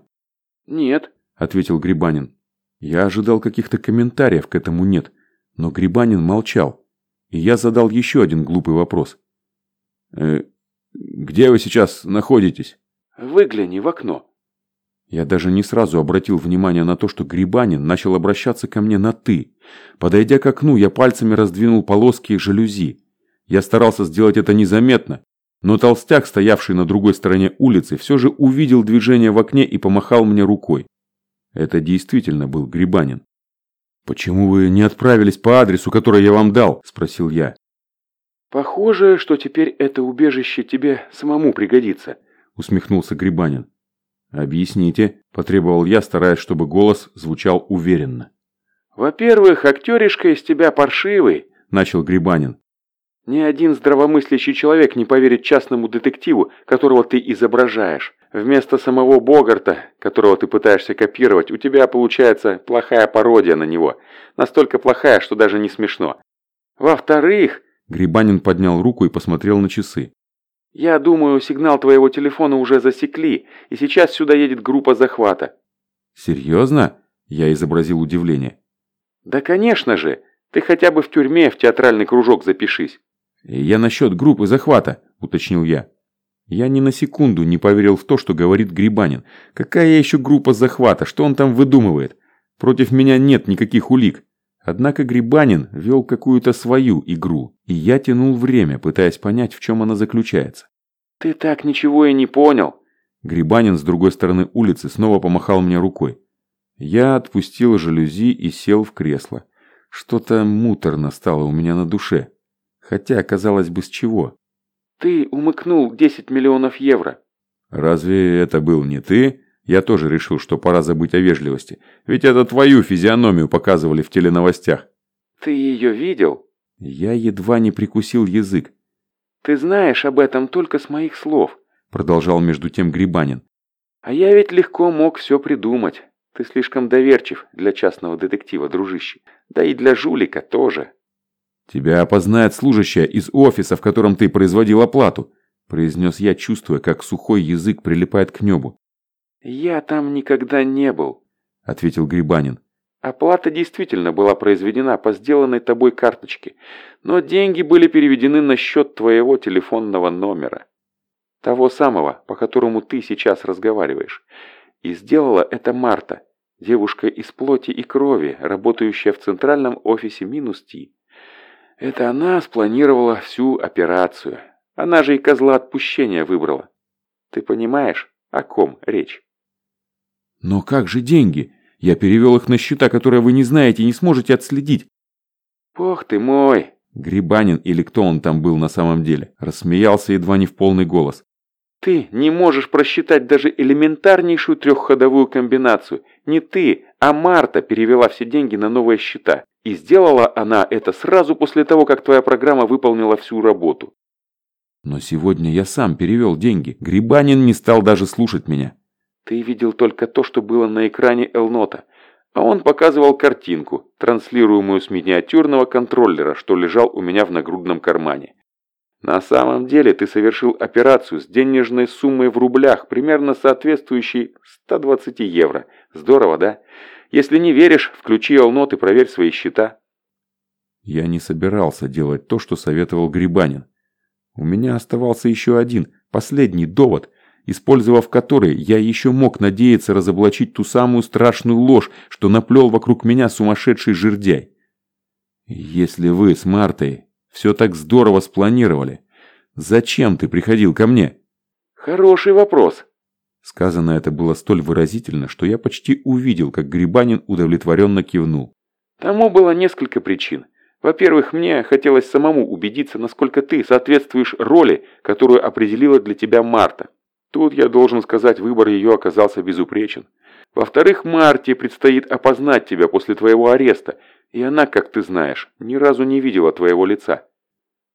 [SPEAKER 3] «Нет», —
[SPEAKER 2] ответил Грибанин. Я ожидал каких-то комментариев к этому «нет», но Грибанин молчал. И я задал еще один глупый вопрос. «Э, «Где вы сейчас находитесь?»
[SPEAKER 3] «Выгляни в окно».
[SPEAKER 2] Я даже не сразу обратил внимание на то, что Грибанин начал обращаться ко мне на «ты». Подойдя к окну, я пальцами раздвинул полоски и жалюзи. Я старался сделать это незаметно, но толстяк, стоявший на другой стороне улицы, все же увидел движение в окне и помахал мне рукой. Это действительно был Грибанин. «Почему вы не отправились по адресу, который я вам дал?» – спросил я.
[SPEAKER 3] «Похоже, что теперь это убежище тебе самому пригодится», – усмехнулся Грибанин.
[SPEAKER 2] «Объясните», – потребовал я, стараясь, чтобы голос звучал уверенно.
[SPEAKER 3] «Во-первых, актеришка из тебя паршивый», – начал Грибанин. Ни один здравомыслящий человек не поверит частному детективу, которого ты изображаешь. Вместо самого Богарта, которого ты пытаешься копировать, у тебя получается плохая пародия на него. Настолько плохая, что даже не смешно. Во-вторых...
[SPEAKER 2] Грибанин поднял руку и посмотрел на часы.
[SPEAKER 3] «Я думаю, сигнал твоего телефона уже засекли, и сейчас сюда едет группа захвата».
[SPEAKER 2] «Серьезно?» Я изобразил удивление.
[SPEAKER 3] «Да, конечно же. Ты хотя бы в тюрьме в театральный кружок запишись».
[SPEAKER 2] «Я насчет группы захвата», – уточнил я. Я ни на секунду не поверил в то, что говорит Грибанин. Какая еще группа захвата? Что он там выдумывает? Против меня нет никаких улик. Однако Грибанин вел какую-то свою игру, и я тянул время, пытаясь понять, в чем она заключается.
[SPEAKER 3] «Ты так ничего и не понял!»
[SPEAKER 2] Грибанин с другой стороны улицы снова помахал мне рукой. Я отпустил жалюзи и сел в кресло. Что-то муторно стало у меня на душе. Хотя, казалось бы, с чего?
[SPEAKER 3] Ты умыкнул 10 миллионов евро.
[SPEAKER 2] Разве это был не ты? Я тоже решил, что пора забыть о вежливости. Ведь это твою физиономию показывали в теленовостях.
[SPEAKER 3] Ты ее видел?
[SPEAKER 2] Я едва не прикусил язык.
[SPEAKER 3] Ты знаешь об этом только с моих слов.
[SPEAKER 2] Продолжал между тем Грибанин.
[SPEAKER 3] А я ведь легко мог все придумать. Ты слишком доверчив для частного детектива, дружище. Да и для жулика тоже.
[SPEAKER 2] «Тебя опознает служащая из офиса, в котором ты производил оплату», произнес я, чувствуя, как сухой язык прилипает к небу.
[SPEAKER 3] «Я там никогда не был»,
[SPEAKER 2] ответил Грибанин.
[SPEAKER 3] «Оплата действительно была произведена по сделанной тобой карточке, но деньги были переведены на счет твоего телефонного номера. Того самого, по которому ты сейчас разговариваешь. И сделала это Марта, девушка из плоти и крови, работающая в центральном офисе минус Ти. Это она спланировала всю операцию. Она же и козла отпущения выбрала. Ты понимаешь, о ком речь?
[SPEAKER 2] Но как же деньги? Я перевел их на счета, которые вы не знаете и не сможете отследить.
[SPEAKER 3] Бог ты мой!
[SPEAKER 2] Грибанин или кто он там был на самом деле, рассмеялся едва не в полный голос.
[SPEAKER 3] Ты не можешь просчитать даже элементарнейшую трехходовую комбинацию. Не ты, а Марта перевела все деньги на новые счета. И сделала она это сразу после того, как твоя программа выполнила всю работу.
[SPEAKER 2] Но сегодня я сам перевел деньги. Грибанин не стал даже слушать меня.
[SPEAKER 3] Ты видел только то, что было на экране Элнота. А он показывал картинку, транслируемую с миниатюрного контроллера, что лежал у меня в нагрудном кармане. На самом деле ты совершил операцию с денежной суммой в рублях, примерно соответствующей 120 евро. Здорово, да? Если не веришь, включи Алнот и проверь свои счета».
[SPEAKER 2] Я не собирался делать то, что советовал Грибанин. У меня оставался еще один, последний довод. использовав который, я еще мог надеяться разоблачить ту самую страшную ложь, что наплел вокруг меня сумасшедший жердяй. Если вы с Мартой все так здорово спланировали, зачем ты приходил ко мне?
[SPEAKER 3] Хороший вопрос.
[SPEAKER 2] Сказано это было столь выразительно, что я почти увидел, как Грибанин удовлетворенно кивнул.
[SPEAKER 3] Тому было несколько причин. Во-первых, мне хотелось самому убедиться, насколько ты соответствуешь роли, которую определила для тебя Марта. Тут, я должен сказать, выбор ее оказался безупречен. Во-вторых, Марте предстоит опознать тебя после твоего ареста, и она, как ты знаешь, ни разу не видела твоего лица.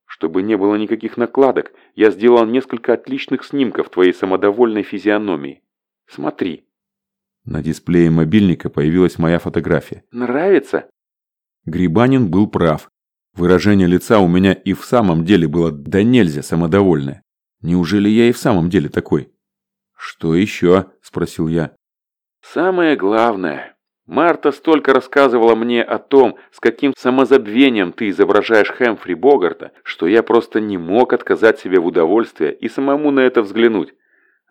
[SPEAKER 3] Чтобы не было никаких накладок, я сделал несколько отличных снимков твоей самодовольной физиономии. Смотри.
[SPEAKER 2] На дисплее мобильника появилась моя фотография.
[SPEAKER 3] Нравится?
[SPEAKER 2] Грибанин был прав. Выражение лица у меня и в самом деле было да нельзя самодовольное. Неужели я и в самом деле такой? «Что еще?» – спросил я.
[SPEAKER 3] «Самое главное. Марта столько рассказывала мне о том, с каким самозабвением ты изображаешь Хэмфри Богарта, что я просто не мог отказать себе в удовольствии и самому на это взглянуть.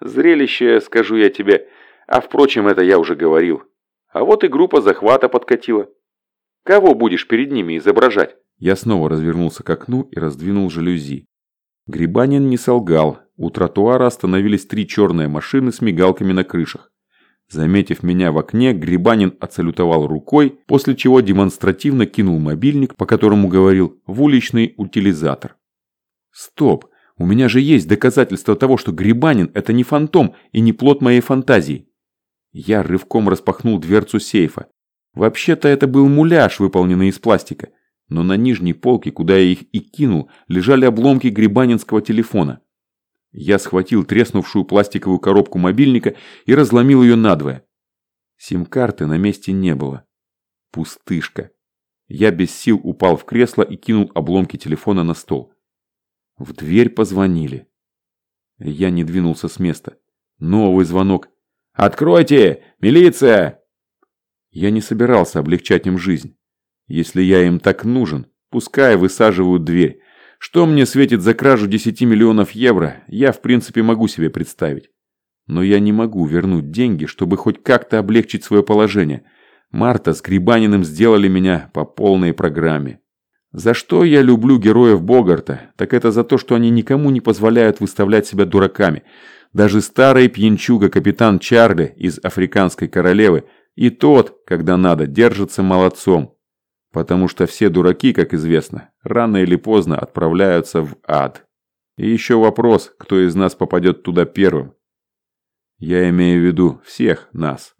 [SPEAKER 3] Зрелище, скажу я тебе, а впрочем, это я уже говорил. А вот и группа захвата подкатила. Кого будешь перед ними изображать?»
[SPEAKER 2] Я снова развернулся к окну и раздвинул жалюзи. Грибанин не солгал. У тротуара остановились три черные машины с мигалками на крышах. Заметив меня в окне, Грибанин отсалютовал рукой, после чего демонстративно кинул мобильник, по которому говорил, в уличный утилизатор. Стоп! У меня же есть доказательства того, что Грибанин – это не фантом и не плод моей фантазии. Я рывком распахнул дверцу сейфа. Вообще-то это был муляж, выполненный из пластика. Но на нижней полке, куда я их и кинул, лежали обломки грибанинского телефона. Я схватил треснувшую пластиковую коробку мобильника и разломил ее надвое. Сим-карты на месте не было. Пустышка. Я без сил упал в кресло и кинул обломки телефона на стол. В дверь позвонили. Я не двинулся с места. Новый звонок. «Откройте! Милиция!» Я не собирался облегчать им жизнь. Если я им так нужен, пускай высаживают дверь. Что мне светит за кражу 10 миллионов евро, я в принципе могу себе представить. Но я не могу вернуть деньги, чтобы хоть как-то облегчить свое положение. Марта с Грибаниным сделали меня по полной программе. За что я люблю героев Богарта, так это за то, что они никому не позволяют выставлять себя дураками. Даже старый пьянчуга капитан Чарли из «Африканской королевы» И тот, когда надо, держится молодцом. Потому что все дураки, как известно, рано или поздно отправляются в ад. И еще вопрос, кто из нас попадет туда первым. Я имею в виду всех нас.